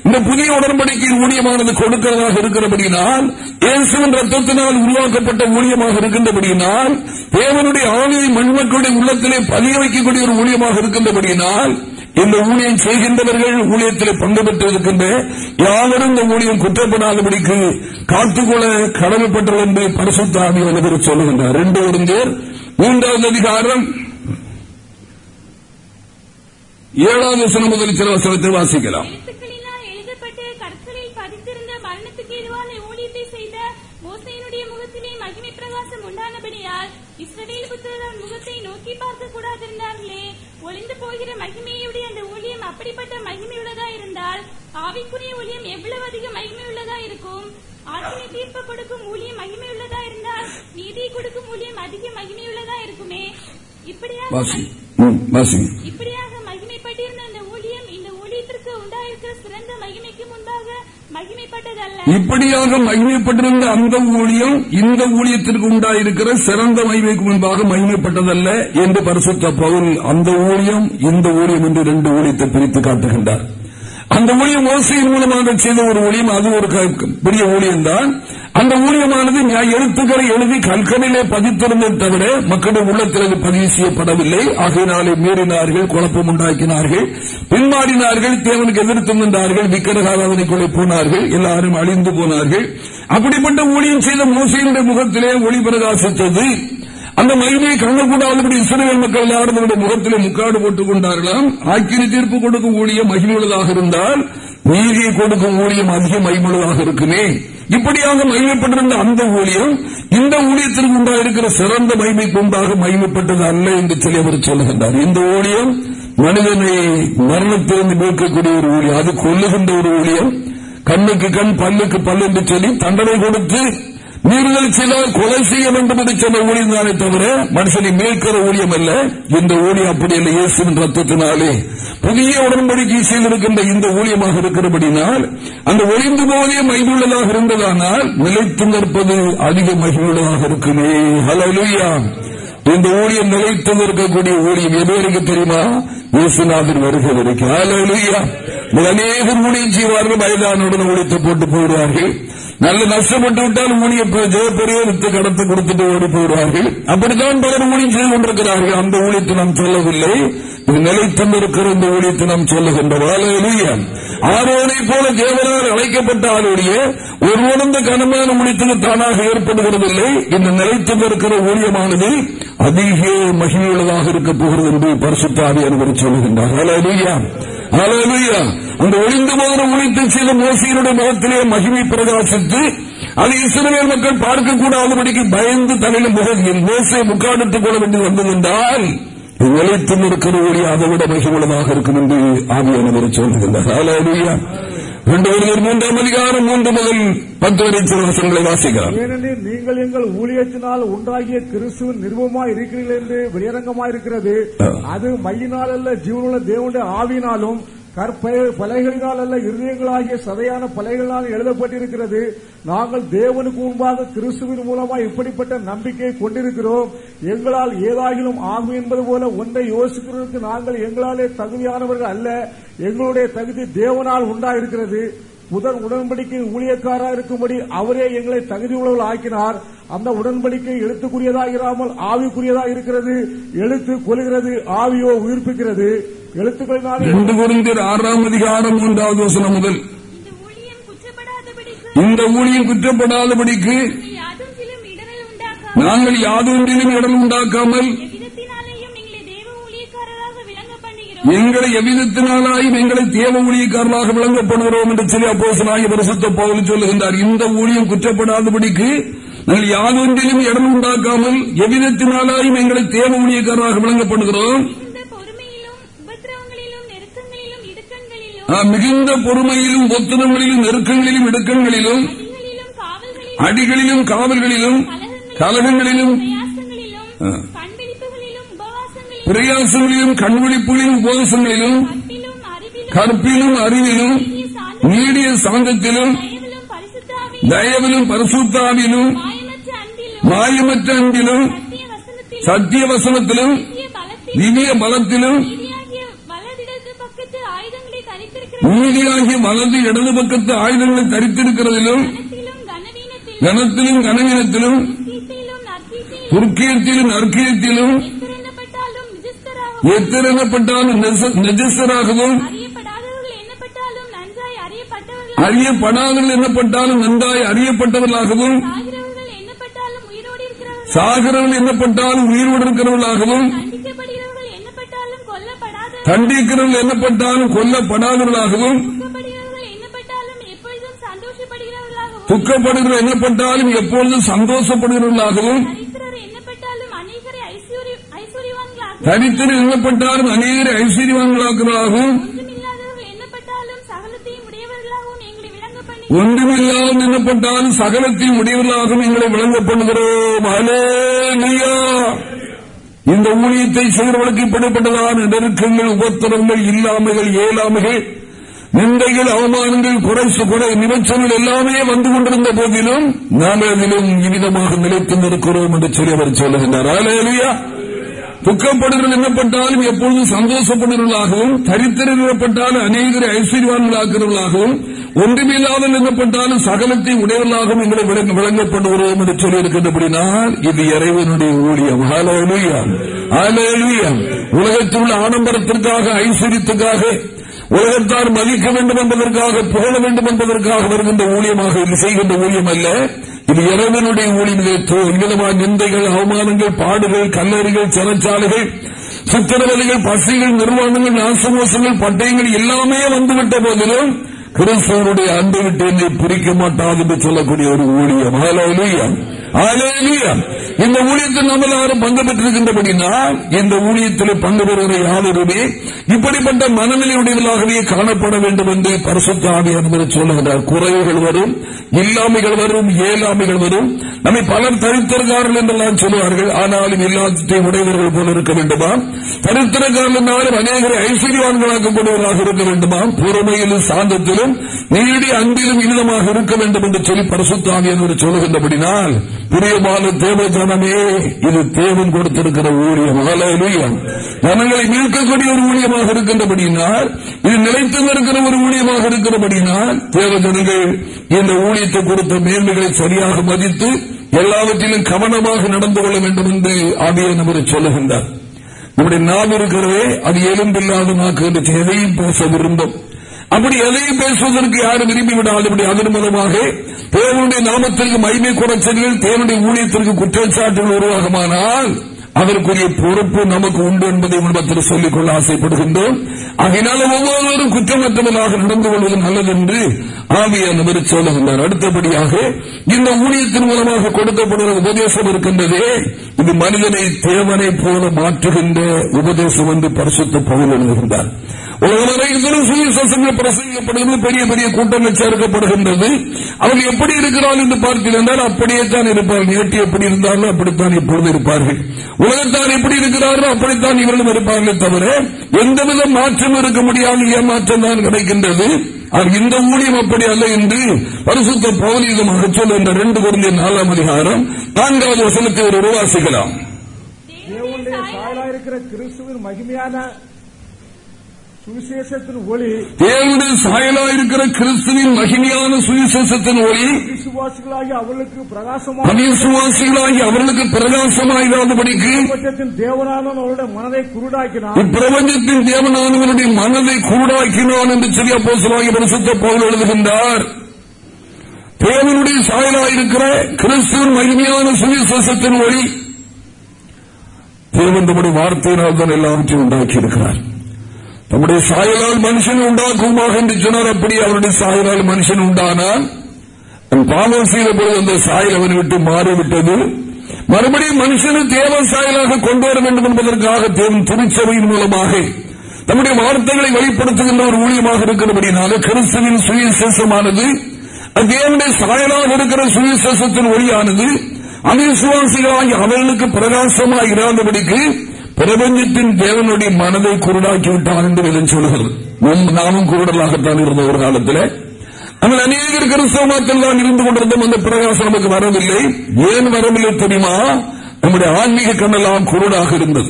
இந்த புதிய உடன்படிக்கையின் ஊழியமானது கொடுக்கிறதாக இருக்கிறபடியினால் இயேசுவின் ரத்தத்தினால் உருவாக்கப்பட்ட ஊழியமாக இருக்கின்றபடியினால் தேவனுடைய ஆவியை மண்மக்களுடைய உள்ளத்திலே பதிய வைக்கக்கூடிய ஒரு ஊழியமாக இருக்கின்றபடியினால் இந்த ஊழியம் செய்கின்றவர்கள் ஊழியத்தில் பங்கு பெற்றிருக்கின்ற யாவரும் இந்த ஊழியம் குற்றப்படாதபடிக்கு காத்துக்கொள்ள கடமைப்பட்டது என்று பரிசுத்தாமி சொல்லுகின்றார். ரெண்டு ஒருந்தேர் மூன்றாவது அதிகாரம் ஏழாவது வசனம் முதல் சில வசனத்தை வாசிக்கலாம் எழுத்துக்களினால் எழுதப்பட்டு கற்களில் பதித்திருந்த மரணத்துக்கு எதுவான ஊழியத்தை செய்த மோசையினுடைய முகத்திலே மகிமை பிரகாசம் உண்டானபடியால் இஸ்ரவேல் புத்திரர் முகத்தை நோக்கி பார்க்க கூடாதிருந்தார்களே. ஒளிந்து போகிற மகிமையுடைய அந்த ஊழியம் அப்படிப்பட்ட மகிமையுள்ளதா இருந்தால் ஆவிக்குரிய ஊழியம் எவ்வளவு அதிக மகிமையுள்ளதா இருக்கும்? ஆக்கினை தீர்ப்பு கொடுக்கும் ஊழியம் மகிமையுள்ளதா இருந்தால் நீதியை கொடுக்கும் ஊழியம் அதிக மகிமையுள்ளதா இருக்குமே? இப்படியாக இப்படியாக இப்படியாக மகிமைப்பட்டிருந்த அந்த ஊழியம் இந்த ஊழியத்திற்கு உண்டாயிருக்கிற சிறந்த மகிமைக்கு முன்பாக மகிமைப்பட்டதல்ல என்று பரிசுத்த பவுல் அந்த ஊழியம் இந்த ஊழியம் என்று ரெண்டு ஊழியத்தை பிரித்து காட்டுகின்றார். அந்த ஊழியம் ஓசையின் மூலமாக செய்த ஒரு ஊழியம் அது ஒரு க- பெரிய ஊழியம்தான். அந்த ஊழியமானது எழுத்துக்களை எழுதி கல்கனிலே பதித்திருந்தே தவிர மக்களுடைய உள்ளத்தில் பதிவு செய்யப்படவில்லை. ஆகையினாலே மீறினார்கள் குழப்பம் உண்டாக்கினார்கள் பின்மாறினார்கள் தேவனுக்கு எதிர்த்து நின்றார்கள் விக்கிரகாராதனைக்குள்ளே போனார்கள் எல்லாரும் அழிந்து போனார்கள். அப்படிப்பட்ட ஊழியம் செய்த மோசையினுடைய முகத்திலே ஒளி பிரகாசித்தது. அந்த மகிமையை கண்ணக்கூடாதபடி இஸ்ரேல் மக்கள் எல்லாரும் அவருடைய முகத்திலே முக்காடு போட்டுக் கொண்டார்களாம். ஆக்கிரி தீர்ப்பு கொடுக்கும் ஊழியம் மகிமையுள்ளதாக இருந்தால் நீதியை கொடுக்கும் ஊழியம் அதிக மகிமுள்ளதாக இருக்குமே. இப்படியாக மகிமைப்பட்டிருந்த அந்த ஊழியம் இந்த ஊழியத்திற்கு உண்டாயிருக்கிற சிறந்த மகிமைக்கு உண்டாக மகிமைப்பட்டது அல்ல என்று சொல்லி அவர் சொல்லுகின்றார். இந்த ஊழியம் மனிதனை மரணத்திலிருந்து மீட்கக்கூடிய ஒரு ஊழியம் அது கொல்லுகின்ற ஒரு ஊழியம் கண்ணுக்கு கண் பல்லுக்கு பல் என்று சொல்லி தண்டனை கொடுத்து நீங்கள் சிலர் கொலை செய்ய வேண்டும் என்று சொன்ன ஊழியம் தானே தவிர மனுஷனை மீட்கிற ஊழியம் அல்ல. இந்த ஊழியம் அப்படி அல்ல இயேசுவின் ரத்தத்தினாலே புதிய உடன்படிக்கை செய்திருக்கின்ற இந்த ஊழியமாக இருக்கிறபடினால் அந்த ஒளிந்து போதே மகிழ்வுள்ளதாக இருந்ததானால் நிலைத்து நிற்பது அதிக மகிழ்வுள்ளதாக இருக்குமே. ஹலலுயா இந்த ஊழியம் நிலைத்து நிற்கக்கூடிய ஊழியம் எது தெரியுமா? இயேசுநாதன் வருகை வரைக்கும். ஹalleluya. அநேகர் ஊழியம் செய்வார்கள் வயதானுடன் ஊழியத்தை போட்டு போகிறார்கள். நல்ல நஷ்டப்பட்டு விட்டால் ஊழிய ஜெயப்பெரிய வித்து கடத்தை கொடுத்துட்டு ஓடி போகிறார்கள் அப்படித்தான் பலர் ஊழியம் செய்து கொண்டிருக்கிறார்கள். அந்த ஊழியத்தை நாம் சொல்லவில்லை நிலைத்திருக்கிற நிலைத்தந்திருக்கிற இந்த ஊழியத்தை நாம் சொல்லுகின்றோம் ஆரோனை போல தேவனால் அழைக்கப்பட்ட ஆளுடைய ஒரு உணர்ந்த கனமான ஊழியத்துக்கு தானாக ஏற்படுகிறதில்லை. இந்த நிலைத்தந்திருக்கிற ஊழியமானது அதிக மகிழ்வுள்ளதாக இருக்க போகிறது என்று பரிசுத்தாதி அனுபவி சொல்லுகின்றார். ஹalleluya. ஹalleluya. அந்த ஒளிந்து போகிற ஊழியத்தை செய்த மோசையினுடைய முகத்திலே மகிமை பிரகாசித்து அது இஸ்ரவேல் மக்கள் பார்க்கக்கூடாதபடிக்கு பயந்து தலையில முகம் மோசை முக்காடிட்டுக் கொள்ள வேண்டி வந்தது என்றால் நிலைத்து நிற்கிற ஒளி அதை விட மகிழ்வுள்ளதாக இருக்கும் என்று ஆவியானவர் சொல்லுகின்றார். ஒருவர் மூன்றாம் அதிகாரம் மூன்று முதல் பத்து வரை வசனங்களை வாசிக்கிறார் ஏனெனில் நீங்கள் எங்கள் ஊழியத்தினால் உண்டாகிய கிறிஸ்துவின் நிருபமாய் இருக்கிறீர்கள் என்று வெளியரங்கமாயிருக்கிறது. அது மையினால் அல்ல ஜீவனுள்ள தேவனுடைய ஆவியினாலும் பலைகளினால் அல்ல இருதயங்களாகிய சதையான பலைகளால் எழுதப்பட்டிருக்கிறது. நாங்கள் தேவனுக்கு முன்பாக கிறிஸ்துவின் மூலமாக இப்படிப்பட்ட நம்பிக்கையை கொண்டிருக்கிறோம். எங்களால் ஏதாகிலும் ஆகும் என்பது போல ஒன்றை யோசிக்கிறதுக்கு நாங்கள் எங்களாலே தகுதியானவர்கள் அல்ல. எங்களுடைய தகுதி தேவனால் உண்டாயிருக்கிறது. முதல் உடன்படிக்கை ஊழியக்காரா இருக்கும்படி அவரே எங்களை தகுதி உள்ளவர்கள் ஆக்கினார். அந்த உடன்படிக்கை எழுத்துக்குரியதாக இராமல் ஆவிக்குரியதாக இருக்கிறது. எழுத்து கொள்கிறது ஆவியோ உயிர்ப்பிக்கிறது. எழுத்துக்களினால் ரெண்டு குருந்தர் ஆறாம் அதிகாரம் மூன்றாவது வசனம் முதல். இந்த ஊழியம் குற்றப்படாதபடிக்கு நீங்கள் யாதொன்றிலும் இடல் உண்டாக்காமல் எங்களை எவ்விதத்தினாலாயும் எங்களை தேவ ஊழியக்காரர்களாக விளங்கப்படுகிறோம் என்று சொல்லி அப்போசனாகிய பரிசுத்த பவுல் சொல்லுகின்றார். இந்த ஊழியம் குற்றப்படாதபடிக்கு நாங்கள் யாதொன்றிலும் இடம் உண்டாக்காமல் எவ்விதத்தினாலாயும் எங்களை தேவ ஊழியக்காரராக விளங்கப்படுகிறோம் மிகுந்த பொறுமையிலும் உபத்திரவங்களிலும் நெருக்கங்களிலும் ஆ, மிகுந்த பொறுமையிலும் ஒத்துணங்களிலும் நெருக்கங்களிலும் இடுக்கங்களிலும் அடிகளிலும் காவல்களிலும் கலகங்களிலும் பிரயாசங்களிலும் கண்விழிப்புகளிலும் உபவாசங்களிலும் கற்பிலும் அறிவிலும் நீடிய சாந்தத்திலும், தயவிலும் பரிசுத்தாவிலும் மாயமற்ற அன்பிலும் சத்திய வசனத்திலும் திவ்ய பலத்திலும் நீதியாகிய வலதிடது பக்கத்து ஆயுதங்களை தரித்திருக்கிற நீதியாகிய வலது இடது பக்கத்து ஆயுதங்களை தரித்திருக்கிறதிலும் கனத்திலும் கனவீனத்திலும் துர்க்கியத்திலும் நற்கியத்திலும் எத்திரனப்பட்டாலும் நெஜஸ்தராகவும் அறியப்படாதவர்கள் எண்ணப்பட்டாலும் நன்றாய் அறியப்பட்டவர்களாகவும் ஆகிறவர்கள் எண்ணப்பட்டாலும் உயிரோடு சாகிறவர்கள் இருக்கிறவர்களாகவும் தண்டிக்கிறவர்கள் என்னப்பட்டாலும் கொல்லப்படாதவர்களாகவும் துக்கப்படுகிற என்னப்பட்டாலும் எப்பொழுதும் சந்தோஷப்படுகிறவர்களாகவும் தரித்திரர் எண்ணப்பட்டாலும் அநேகரை ஐஸ்வர்ய- ஐஸ்வர்யவான்களாகவும் ஒன்றுமில்லாமல் எண்ணப்பட்டாலும் சகலத்தையும் உடையவர்களாகவும் எங்களை விளங்க பண்ணுகிறோம் ஹalleluya. இந்த ஊழியத்தை செய்கிறவர்களுக்கு இப்படிப்பட்டதான நெருக்கங்கள் உபத்திரங்கள் இல்லாமைகள் ஏழாமைகள் நிந்தைகள் அவமானங்கள் குறைசு குறை நிமிச்சங்கள் எல்லாமே வந்து கொண்டிருந்த போதிலும் நாங்கள் அதிலும் இனிதமாக நிலைத்து நிற்கிறோம் என்று சொல்லி அவர் சொல்லுகின்றார் ஹalleluya. துக்கப்படுகள் என்னப்பட்டாலும் எப்பொழுதும் சந்தோஷப்படுகிறவர்களாகவும் தரித்திரப்பட்டாலும் அநேகரை ஐஸ்வர்யவான்களாக்குறவர்களாகவும் ஒன்றுமில்லாமல் என்னப்பட்டாலும் சகலத்தை உடையவர்களாகவும் எங்களை விளங்கப்படுகிறோம் என்று சொல்லியிருக்கின்றபடினால் இது இறைவனுடைய ஊழியம். ஹalleluya. உலகத்தில் உள்ள ஆடம்பரத்திற்காக ஐஸ்வர்யத்துக்காக உலகத்தார் மதிக்க வேண்டும் என்பதற்காக புகழ வேண்டும் என்பதற்காக வருகின்ற ஊழியமாக இது செய்கின்ற ஊழியம் அல்ல. இது இறைவனுடைய ஊழியம் விதமான நிந்தைகள் அவமானங்கள் பாடுகள் கல்லறிகள் சிறச்சாலைகள் சித்திரவதைகள் பசிகள் நிர்வாகங்கள் நாசமோசங்கள் பட்டயங்கள் எல்லாமே வந்துவிட்ட போதிலும் கிறிஸ்தவனுடைய அன்பு விட்டு என்னை பிரிக்க மாட்டாது என்று சொல்லக்கூடிய ஒரு ஊழியம். ஆலோலியம் ஆலோலியம் இந்த ஊழியத்தில் நம்ம யாரும் பங்கு பெற்றிருக்கின்றபடினால் இந்த ஊழியத்தில் பங்கு பெறுகிற யாருமே இப்படிப்பட்ட மனநிலையுடையவர்களாகவே காணப்பட வேண்டும் என்று பரிசுத்தாவி என்பது சொல்லுகிறார் குறைவுகள் வரும் இல்லாமைகள் வரும் இயலாமைகள் வரும். நம்மை பலர் தரித்திரக்காரர்கள் என்றெல்லாம் சொல்லுவார்கள். ஆனாலும் எல்லாத்தையும் உடையவர்கள் போல இருக்க வேண்டுமா? தரித்திரக்காரர்கள் அநேகரை ஐஸ்வர்யவான்களாக்கப்படுவதாக இருக்க வேண்டுமா? பொறுமையிலும் சாந்தத்திலும் நீடி அன்பிலும் இனிதமாக இருக்க வேண்டும் என்று சொல்லி பரிசுத்தாவி என்று சொல்லுகின்றபடினால் பிரியமான தேவ ஜனமே இது தேவன் கொடுத்திருக்கிற ஊழியம். ஹalleluya. ஜனங்களை மீட்கக்கூடிய ஒரு ஊழியமாக இருக்கின்றபடியினால் இது நிலைத்து இருக்கிற ஒரு ஊழியமாக இருக்கிறபடியினால் தேவ ஜனங்கள் இந்த ஊழியத்தை கொடுத்த மேன்மைகளை சரியாக மதித்து எல்லாவற்றிலும் கவனமாக நடந்து கொள்ள வேண்டும் என்று ஆகிய நபரை சொல்லுகின்றார். நம்முடைய நாம் இருக்கிறதே அது எலும்பில்லாத நாக்கு என்று எதையும் பேச விரும்பும். அப்படி எதையும் பேசுவதற்கு யாரும் விரும்பிவிடாதபடி அதன் மூலமாக தேவனுடைய நாமத்திற்கு மைமை குறைச்சல்கள் தேவனுடைய ஊழியத்திற்கு குற்றச்சாட்டுகள் உருவாகுமானால் அதற்குரிய பொறுப்பு நமக்கு உண்டு என்பதை உண்மத்தில் சொல்லிக் கொள்ள ஆசைப்படுகின்றோம். அதனால ஒவ்வொருவரும் குற்றமற்றவர்களாக நடந்து கொள்வது நல்லது என்று ஆவியானவர் சொல்லுகின்றார். அடுத்தபடியாக இந்த ஊழியத்தின் மூலமாக கொடுக்கப்படுகிற உபதேசம் இருக்கின்றது இது மனிதனை தேவனை போல மாற்றுகின்ற உபதேசம் என்று பரிசுத்த பகுதி எழுதுகின்றார். உலகம் அனைத்திலும் சுவிசேஷங்கள் பிரசங்கிக்கப்படுகிறது பெரிய பெரிய கூட்டங்கள் சேர்க்கப்படுகின்றது. அவர்கள் எப்படி இருக்கிறார்கள் என்று பார்த்தீர்கள் அப்படியே தான் இருப்பார்கள். நேற்று எப்படி இருந்தாலும் அப்படித்தான் இப்பொழுது இருப்பார்கள். உலகத்தார் எப்படி இருக்கிறார்களோ அப்படித்தான் இவர்களும் இருப்பார்கள் தவிர எந்தவித மாற்றம் இருக்க முடியாமல் ஏமாற்றம் தான் கிடைக்கின்றது. இந்த ஊழியம் அப்படி அல்ல என்று பரிசுத்த பௌலீகமாக சொல்லுகின்ற ரெண்டு குழந்தை நாலாம் அதிகாரம் நான்காவது வசனத்தை ஒரு உருவாசிக்கலாம் தேவனுடைய கிறிஸ்துவின் மகிமையான சுவிசேஷத்தின் ஒளி தேவனுடைய சாயலாக இருக்கிற கிறிஸ்துவின் மகிமையான சுவிசேஷத்தின் ஒளி விசுவாசிகளாகி அவர்களுக்கு பிரகாசமாக அவிசுவாசிகளாகி அவர்களுக்கு பிரகாசமாயிராதபடிக்கு பிரபஞ்சத்தின் தேவனானவன் அவருடைய மனதை குருடாக்கினான். இப்பிரபஞ்சத்தின் தேவனானவனுடைய மனதை குருடாக்கினான் என்று சொல்லி அப்போ சிலாகி பரிசுத்த போல் எழுதுகின்றார். தேவனுடைய சாயலாயிருக்கிற கிறிஸ்துவின் மகிமையான சுவிசேஷத்தின் ஒளி தேவன் தம்முடைய வார்த்தையினால் தான் எல்லாவற்றையும் உண்டாக்கி இருக்கிறார் நம்முடைய சாயலால் மனுஷன் உண்டாக்குமாக என்று சொன்னார். அப்படி அவருடைய சாயலால் மனுஷன் உண்டானால் பாவம் செய்த பொழுது அந்த சாயல் அவனை விட்டு மாறிவிட்டது. மறுபடியும் மனுஷனை தேவன் சாயலாக கொண்டு வர வேண்டும் என்பதற்காக தேவன் திருச்சபையின் மூலமாக நம்முடைய வார்த்தைகளை வெளிப்படுத்துகின்ற ஒரு ஊழியமாக இருக்கிறபடினால கிறிஸ்துவின் சுயசேஷமானது தேவனுடைய சாயலாக இருக்கிற சுயசேஷத்தின் ஒளியானது அவிசுவாசிகளாகி அவர்களுக்கு பிரகாசமாக இராதபடிக்கு பிரபஞ்சத்தின் தேவனுடைய மனதை குருடாக்கி விட்டான் என்று வேதம் சொல்கிறது நாமும் குருடலாகத்தான் இருந்த ஒரு காலத்தில். ஆனால் அநேகர் கிறிஸ்தவத்தில் தான் இருந்து கொண்டிருந்தோம். அந்த பிரகாசம் நமக்கு வரவில்லை. ஏன் வரவில்லை தெரியுமா? நம்முடைய ஆன்மீக கண்ணெல்லாம் குருடாக இருந்தது.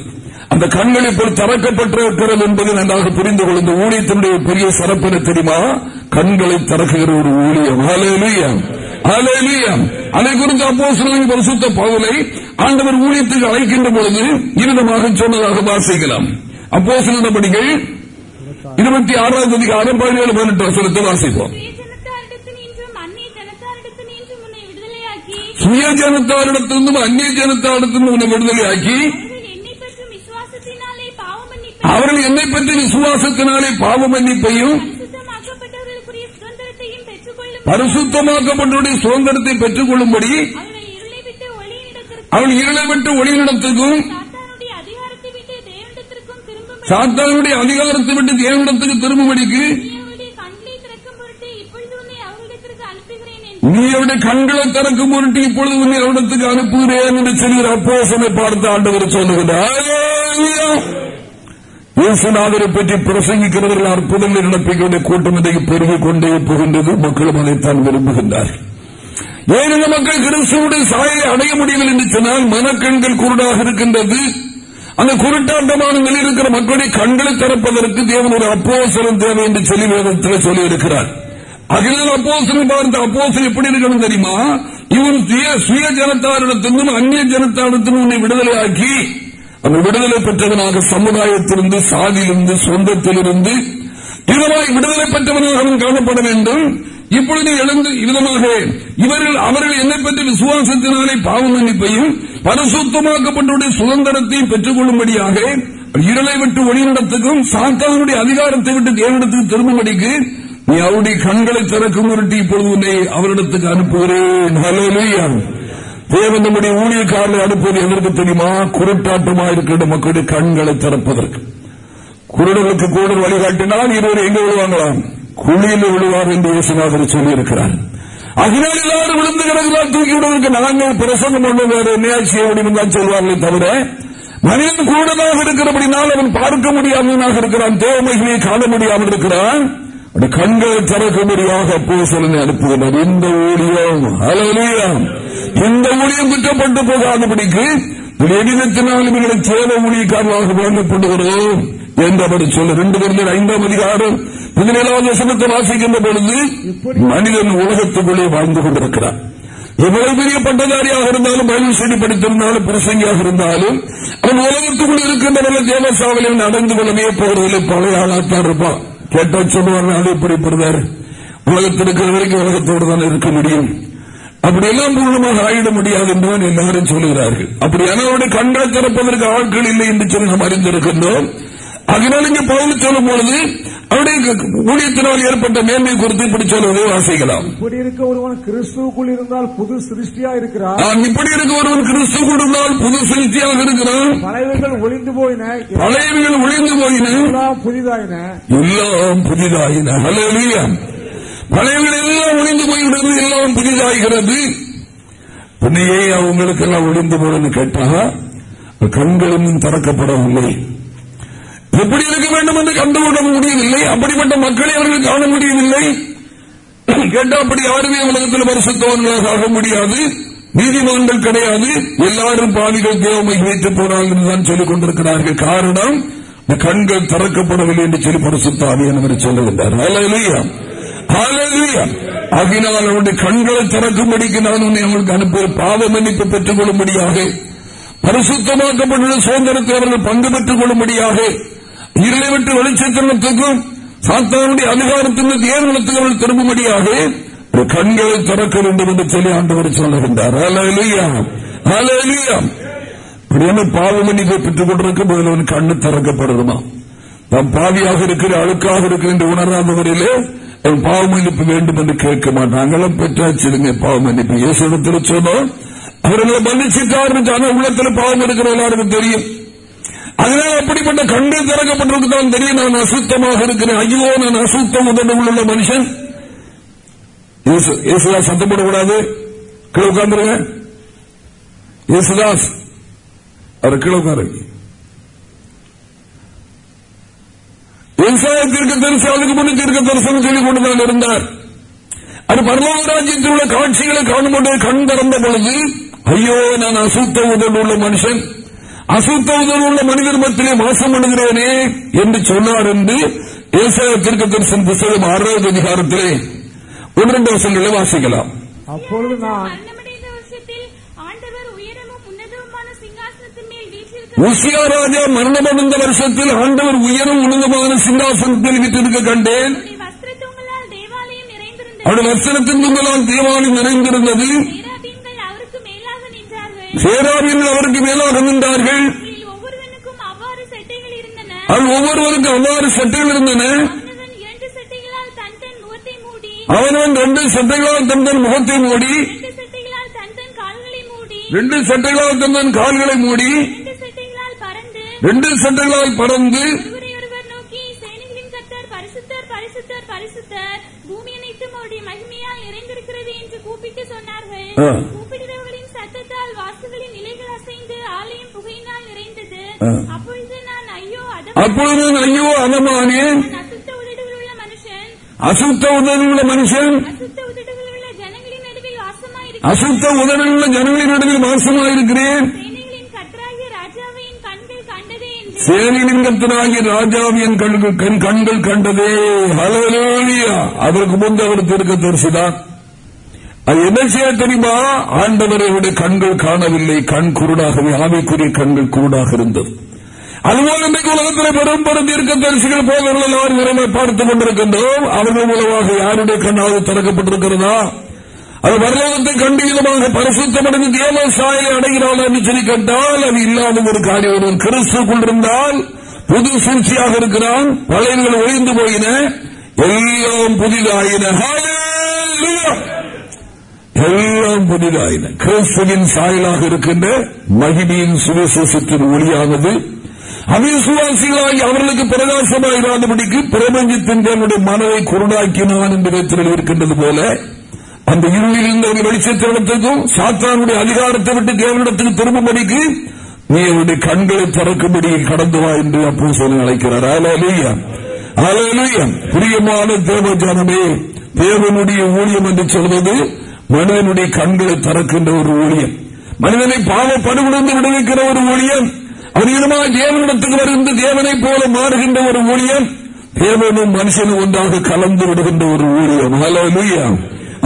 அந்த கண்கள் இப்போது திறக்கப்பட்டிருக்கிறது என்பதை நன்றாக புரிந்து கொள்ள இந்த ஊழியத்தினுடைய பெரிய சிறப்பு தெரியுமா? கண்களை திறக்குகிற ஒரு ஊழியம். அதை குறித்து அப்போ பரிசுத்த பகுலை ஆண்டவர் ஊழியத்துக்கு அழைக்கின்ற பொழுது இருதமாக சொன்னதாக வாசிக்கலாம். அப்போ சில நடவடிக்கைகள் இருபத்தி ஆறாம் அதிகாரம் பதினேழு பதினெட்டு வருஷத்தை வாசிப்போம். சுய ஜனத்தாரிடத்திலிருந்தும் அந்நிய ஜனத்தாரிடத்திலிருந்து உன்னை விடுதலையாக்கி அவர்கள் என்னை பற்றி விசுவாசத்தினாலே பாவ மன்னிப்பையும் பரிசுத்தமாக்கப்பட்டவருடைய சுதந்திரத்தை பெற்றுக் கொள்ளும்படி அவள் இருளை விட்டு ஒளியிடத்துக்கும் சாத்தானுடைய அதிகாரத்தை விட்டு தேவனிடத்துக்கு திரும்பும்படிக்கு நீ அவருடைய கண்களை திறக்கும் பொருட்டு இப்பொழுது உன்னை அவரிடத்துக்கு அனுப்புகிறேன் என்று சொல்கிற அப்போசனை பார்த்து ஆண்டவர் சொல்லுகிறார். இயேசுநாதரை பற்றி பிரசங்கிக்கிறவர்கள் அற்புதங்களை நடப்பிக்கின்ற கூட்டம் இன்றைக்கு பெருகிக் கொண்டே போகின்றது. மக்களும் அதைத்தான் விரும்புகின்றார்கள். வேறு மக்கள் கிறிஸ்துவனுடைய சாயை அடைய முடியவில்லை என்று சொன்னால் மனக்கண்கள் குருடாக இருக்கின்றது. அந்த குருட்டாண்டமான இருக்கிற மக்களுடைய கண்களை திறப்பதற்கு தேவன் ஒரு அப்போசனம் தேவை என்று சொல்லி வேதத்தில் சொல்லியிருக்கிறார். அகில அப்போசனம் பார்த்த அப்போசனம் எப்படி இருக்கணும் தெரியுமா? இவன் சுய ஜனத்தாரிடத்திலும் அந்நிய ஜனத்தாரிடத்திலும் உன்னை விடுதலையாக்கி அந்த விடுதலை பெற்றவனாக சமுதாயத்திலிருந்து சாதியிலிருந்து சொந்தத்திலிருந்து இதனாய் விடுதலை பெற்றவனாக அவன் காணப்பட வேண்டும். இப்பொழுது எழுந்து விதமாக இவர்கள் அவர்கள் என்னை பற்றி விசுவாசத்தினாலே பாவ மன்னிப்பையும் பரிசுத்தமாக்கப்பட்டுடைய சுதந்திரத்தையும் பெற்றுக் கொள்ளும்படியாக இருளை விட்டு ஒளிநடத்துக்கும் சாத்தானுடைய அதிகாரத்தை விட்டு தேவனிடத்துக்கு திரும்பும்படிக்கு நீ அவருடைய கண்களை திறக்கும் உருட்டி இப்பொழுது உன்னை அவரிடத்துக்கு அனுப்புகிறேன். தேவன் நம்முடைய ஊழியக்காரர்களை அனுப்புவது எதற்கு தெரியுமா? குருட்டாட்டமா இருக்கிற மக்களுடைய கண்களை திறப்பதற்கு. குருடர்களுக்கு கூட வழிகாட்டினால் இருவர் எங்க விழுவாங்களாம்? குழியில் விழுவார் என்று இயேசுநாதர் சொல்லியிருக்கிறார். அதனால் எல்லாரும் விழுந்து கிடக்கிறார் தூக்கி விடுவதற்கு நாங்கள் பிரசங்கம் பண்ணுவார் என்ன செய்ய முடியும் தான் சொல்வார்களே தவிர மனிதன் கூடமாக இருக்கிறபடினால் அவன் பார்க்க முடியாமலாக இருக்கிறான் தேவமகிமையை காண முடியாமல் இருக்கிறான். கண்களை திறக்கும்படியாக அப்போ சொல்லனை அனுப்புகிறார். இந்த ஊழியம் அலவலியம் இந்த ஊழியம் குற்றப்பட்டு போகாதபடிக்கு எதிரத்தினால் இவர்களை சேத ஊழியக்காரர்களாக வழங்கப்படுகிறோம் என்று அவர் சொல்ல ரெண்டு பேர்கள் ஐந்தாம் அதிகாரம் பதினேழாவது வசனத்தை வாசிக்கின்ற பொழுது மனிதன் உலகத்துக்குள்ளே வாழ்ந்து கொண்டிருக்கிறார் எவ்வளவு பெரிய பட்டதாரியாக இருந்தாலும் பயிர் செய்தி படித்திருந்தாலும் பிரசங்கியாக இருந்தாலும் அவன் உலகத்துக்குள் இருக்கின்ற தேவசாவலில் நடந்து கொள்ளவே போவதில்லை. பழைய ஆளாத்தான் இருப்பான். கேட்டா சொல்லுவாங்க அது எப்படி பெறுவார் உலகத்தில் இருக்கிற வரைக்கும் உலகத்தோடு தான் இருக்க முடியும். அப்படியெல்லாம் பூர்ணமாக ஆயிட முடியாது என்றுதான் எல்லாரும் சொல்லுகிறார்கள். அப்படியான அவருடைய கண்களை திறப்பதற்கு ஆட்கள் இல்லை என்று சொல்லி நாம் அறிந்திருக்கின்றோம். அதனால் இங்கே பவுல் சொல்லும் பொழுது அவருடைய ஊழியத்தினால் ஏற்பட்ட மேன்மை குறித்து இப்படி சொல்வதை வாசிக்கலாம். இப்படி இருக்க ஒருவன் கிறிஸ்துவுக்குள் இருந்தால் புது சிருஷ்டியா இருக்கிறார். நான் இப்படி இருக்க ஒருவன் கிறிஸ்து கொடுத்தால் புது சிகிச்சையாக இருக்கிறான். பழையவைகள் ஒளிந்து போயின பழையவைகள் ஒளிந்து போயின. எல்லாம் புதிதாயின. எல்லாம் புதிதாயின. பழையவைகள் எல்லாம் ஒளிந்து போய்விடுறது எல்லாம் புதிதாகிறது பின்னையே அவங்களுக்கு எல்லாம் ஒளிந்து போறன்னு கேட்டா கண்களும் திறக்கப்படவில்லை. எப்படி இருக்க வேண்டும் என்று கண்டுகொள்ள முடியவில்லை. அப்படிப்பட்ட மக்களை அவர்கள் காண முடியவில்லை. கேட்டா அப்படி யாருமே உலகத்தில் பரிசுத்தவர்களாக ஆக முடியாது. நீதிமன்றங்கள் கிடையாது. எல்லாரும் பாவிகள் தேவமை வைத்து போனார்கள் என்றுதான் சொல்லிக் கொண்டிருக்கிறார்கள். காரணம் இந்த கண்கள் திறக்கப்படவில்லை என்று சொல்லி பரிசுத்த ஆவியானவர் சொல்லுகின்றார். ஹalleluya. ஆகினால் அவருடைய கண்களை திறக்கும்படிக்கு நான் உன்னை அவங்களுக்கு அனுப்ப பாவ மன்னிப்பு பெற்றுக் கொள்ளும்படியாக பரிசுத்தமாக்கப்பட்டுள்ள சுதந்திரத்தை அவர்கள் பங்கு பெற்றுக் கொள்ளும்படியாக இருளை விட்டு வெளிச்சத்தினத்துக்கும் சாத்தானுடைய அதிகாரத்திலிருந்து தேர்தலத்துக்கு அவர்கள் திரும்பும்படியாக ஒரு கண்களை திறக்க வேண்டும் என்று சொல்லி ஆண்டவர் சொல்லுகின்றார். ஹalleluya. பாவ மன்னிப்பை பெற்றுக் கொண்டிருக்கும் போது அவன் கண்ணு திறக்கப்படுதுமா? நாம் பாவியாக இருக்கிற அழுக்காக இருக்கிற என்று உணராத அவன் பாவ மன்னிப்பு வேண்டும் என்று கேட்க மாட்டாங்களும் பெற்றாச்சிருங்க பாவ மன்னிப்பு இடத்துல சொன்னோம் அவர்களை மன்னிச்சிட்டாரு ஆனால் உள்ளத்தில் பாவம் இருக்கிற எல்லாருக்கும் தெரியும். அதனால அப்படிப்பட்ட கண்டு திறக்கப்பட்டிருக்கு தான் தெரியும். நான் அசுத்தமாக இருக்கிறேன். ஐயோ நான் அசுத்தம் உதவி உள்ள மனுஷன். இயேசுதாஸ் சத்தம் போடக்கூடாது கீழே உட்காந்துருங்க இயேசுதாஸ் அவர் கீழே உட்காருங்க. விவசாயத்திற்கு தரிசி அதுக்கு முன்னே தீர்க்க தரிசனம் சொல்லிக் கொண்டுதான் இருந்தார். அது பரலோக ராஜ்யத்தில் உள்ள காட்சிகளை காணும்போது கண் திறந்த பொழுது ஐயோ நான் அசுத்த உதல் உள்ள மனுஷன். அசுத்த உதல் உள்ள மனிதர் மத்திலே மாசம் பண்ணுகிறேனே என்று சொன்னார் என்று ஏசாய தீர்க்க தரிசன புத்தகம் ஆறாவது அதிகாரத்திலே ஒன்றிரண்டு வசனங்களை வாசிக்கலாம். அப்பொழுது நான் உசியா ராஜா மரணமடைந்த வருஷத்தில் ஆண்டவர் உயரும் உன்னதமான சிங்காசனத்தில் விட்டிருக்க கண்டேன். அவருடைய வசனத்தின் துங்களால் தேவாலயம் நிறைந்திருந்தது. சேராவின் அவருக்கு மேலாக நின்றார்கள். அவள் ஒவ்வொருவருக்கும் அவ்வாறு சட்டைகள் இருந்தன. அவனவன் ரெண்டு சட்டைகளால் தன் தன் முகத்தை மூடி. ரெண்டு சட்டைகளால் தன் தன் கால்களை மூடி. ரெண்டு சட்டைகளால் பறந்து. பூமி அனைத்தும் அவருடைய மகிமையால் நிறைந்திருக்கிறது என்று கூப்பிட்டு சொன்னார்கள். சத்தத்தால் வாசுகளின் நிலைகள் அசைந்து ஆலயம் புகையினால் நிறைந்தது. அப்பொழுது நான் ஐயோ அப்பொழுது ஐயோ நான் அசுத்த உதடுகள் உள்ள மனுஷன். அசுத்த உதவியுள்ள மனுஷன். அசுத்த உதடுகள் உள்ள ஜனங்களின் நடுவில் வாசமாயிருக்கிறேன். அசுத்த உதவியுள்ள ஜனங்களின் நடுவில் என்று. சேனின் கத்தனாகிய ராஜாவியன் கண்கள் கண் கண்கள் கண்டதே. ஹalleluya அதற்கு முன்பு அவர் திருக்க தரிசிதான் அது என்ன செய்ய தெரியுமா? ஆண்டவரையுடைய கண்கள் காணவில்லை கண் குருடாகவே ஆவிக்குரிய கண்கள் குருடாக இருந்தது. அதுபோல இன்றைக்கு உலகத்தில் பெரும் பெரும் தீர்க்க தரிசிகள் போதவர்கள் எல்லாரும் விரைவை பார்த்துக் கொண்டிருக்கின்றோம். அவர்கள் மூலமாக யாருடைய கண்ணாவது திறக்கப்பட்டிருக்கிறதா? அது வரலாற்றை கண்டு விதமாக பரிசுத்தமடைந்து தேவ சாயலை அடைகிறாள் என்று சொல்லி கேட்டால் அது இல்லாத ஒரு காரியம் ஒருவன் கிறிஸ்து கொண்டிருந்தால் புது சூழ்ச்சியாக இருக்கிறான் பழையங்கள் ஒழிந்து போயின எல்லாம் புதிதாயின. எல்லாம் புதிதாயின. கிறிஸ்துவின் சாயலாக இருக்கின்ற மகிமையின் சுவிசேஷத்தின் ஒளியானது அவிசுவாசிகளாகி அவர்களுக்கு பிரகாசமாயிராதபடிக்கு பிரபஞ்சத்தின் தன்னுடைய மனதை குருடாக்கினான் என்று இருக்கின்றது போல அந்த இருளில் இருந்த வெளிச்சத்திடத்துக்கும் சாத்தானுடைய அதிகாரத்தை விட்டு தேவனிடத்துக்கு திரும்பும்படிக்கு நீ அவருடைய கண்களை திறக்கும்படி கடந்து வா என்று அப்போ சொல்லி அழைக்கிறார். அலையா அலையா பிரியமான தேவஜானமே தேவனுடைய ஊழியம் என்று சொல்வது மனிதனுடைய கண்களை திறக்கின்ற ஒரு ஊழியம் மனிதனை பாவ படுகொடுந்து விடுவிக்கிற ஒரு ஊழியம் அவனிடமாக தேவனிடத்துக்கு வருகின்ற தேவனை போல மாறுகின்ற ஒரு ஊழியம் தேவனும் மனுஷனும் ஒன்றாக கலந்து விடுகின்ற ஒரு ஊழியம் ஹalleluya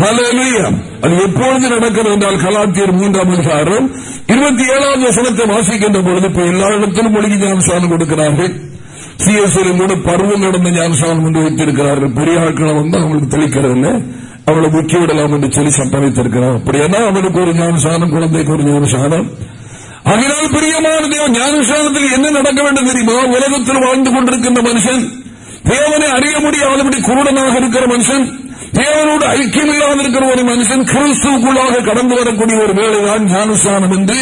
ஹalleluya அது எப்பொழுது நடக்கிறது என்றால் கலாத்தியர் மூன்றாம் அதிகாரம் இருபத்தி ஏழாவது வசனத்தை வாசிக்கின்ற பொழுது இப்ப எல்லா இடத்திலும் மொழிக்கு ஞானசானம் கொடுக்கிறார்கள். சிஎஸ்எல் கூட பருவம் நடந்த ஞானசானம் என்று வைத்திருக்கிறார்கள். பெரிய ஆட்களை வந்து அவங்களுக்கு தெளிக்கிறது இல்லை அவளை முக்கி விடலாம் என்று சொல்லி சட்டம் அப்படியானா? அவனுக்கு ஒரு ஞானசானம் குழந்தைக்கு ஒரு ஞானசானம் அதனால் பிரியமான தேவன் ஞானசானத்தில் என்ன நடக்க வேண்டும் தெரியுமா? உலகத்தில் வாழ்ந்து கொண்டிருக்கின்ற மனுஷன் தேவனை அறிய முடியாதபடி குருடனாக இருக்கிற மனுஷன் தேவனோடு ஐக்கியமில்லாத இருக்கிற ஒரு மனுஷன் கிறிஸ்துக்குள்ளாக கடந்து வரக்கூடிய ஒரு வேலைதான் ஞானசானம் என்று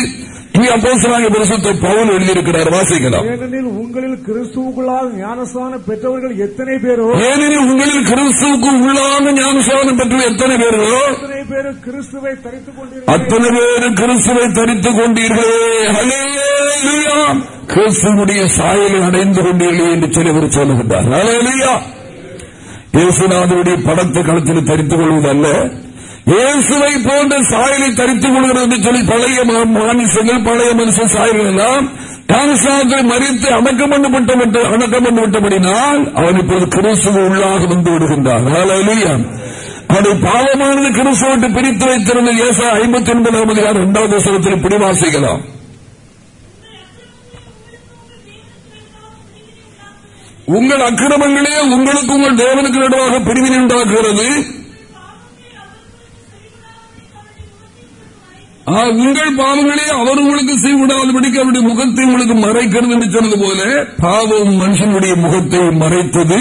இங்கே அப்போசனாக பரிசுத்த பவுல் எழுதியிருக்கிறார் வாசிக்கலாம். ஏனெனில் உங்களில் கிறிஸ்துவுக்குள்ளாக ஞானஸ்தானம் பெற்றவர்கள் எத்தனை பேரோ? ஏனெனில் உங்களில் கிறிஸ்துவுக்கு உள்ளாக ஞானஸ்தானம் பெற்ற எத்தனை பேர்களோ எத்தனை பேரும் கிறிஸ்துவை தரித்துக் கொண்டிருக்கிறார்கள் அத்தனை பேர் கிறிஸ்துவை தரித்துக் கொண்டீர்களே. ஹalleluya. கிறிஸ்துவனுடைய சாயலை அடைந்து கொண்டீர்களே என்று சொல்லவர் சொல்லுகின்றார். ஹalleluya. இயேசுநாதருடைய படத்தை களத்தில் தரித்துக் கொள்வதல்ல. இயேசுவை போன்ற சாயலை தரித்துக் கொள்கிறது என்று சொல்லி பழைய மா- மானிசங்கள் பழைய மனுஷ சாயல்கள் எல்லாம் ஞானஸ்நானத்தை மறித்து அடக்கம் பண்ணப்பட்ட அடக்கம் பண்ணப்பட்டபடினால் அவன் இப்போது கிறிஸ்துவ உள்ளாக வந்து விடுகின்றார் அது பாவமானது கிறிஸ்துவட்டு பிரித்து வைத்திருந்த ஏசா ஐம்பத்தி ஒன்பதாம் அதிகாரம் இரண்டாவது வசனத்தில் பிடிவாசிக்கலாம். உங்கள் அக்கிரமங்களே உங்களுக்கு உங்கள் தேவனுக்கு நடுவாக பிரிவினை உண்டாக்குகிறது உங்கள் பாவங்களே அவர் உங்களுக்கு செய்விடாதபடிக்கு அவருடைய முகத்தை உங்களுக்கு மறைக்கிறது என்று சொன்னது போல பாவம் மனுஷனுடைய முகத்தை மறைத்தது.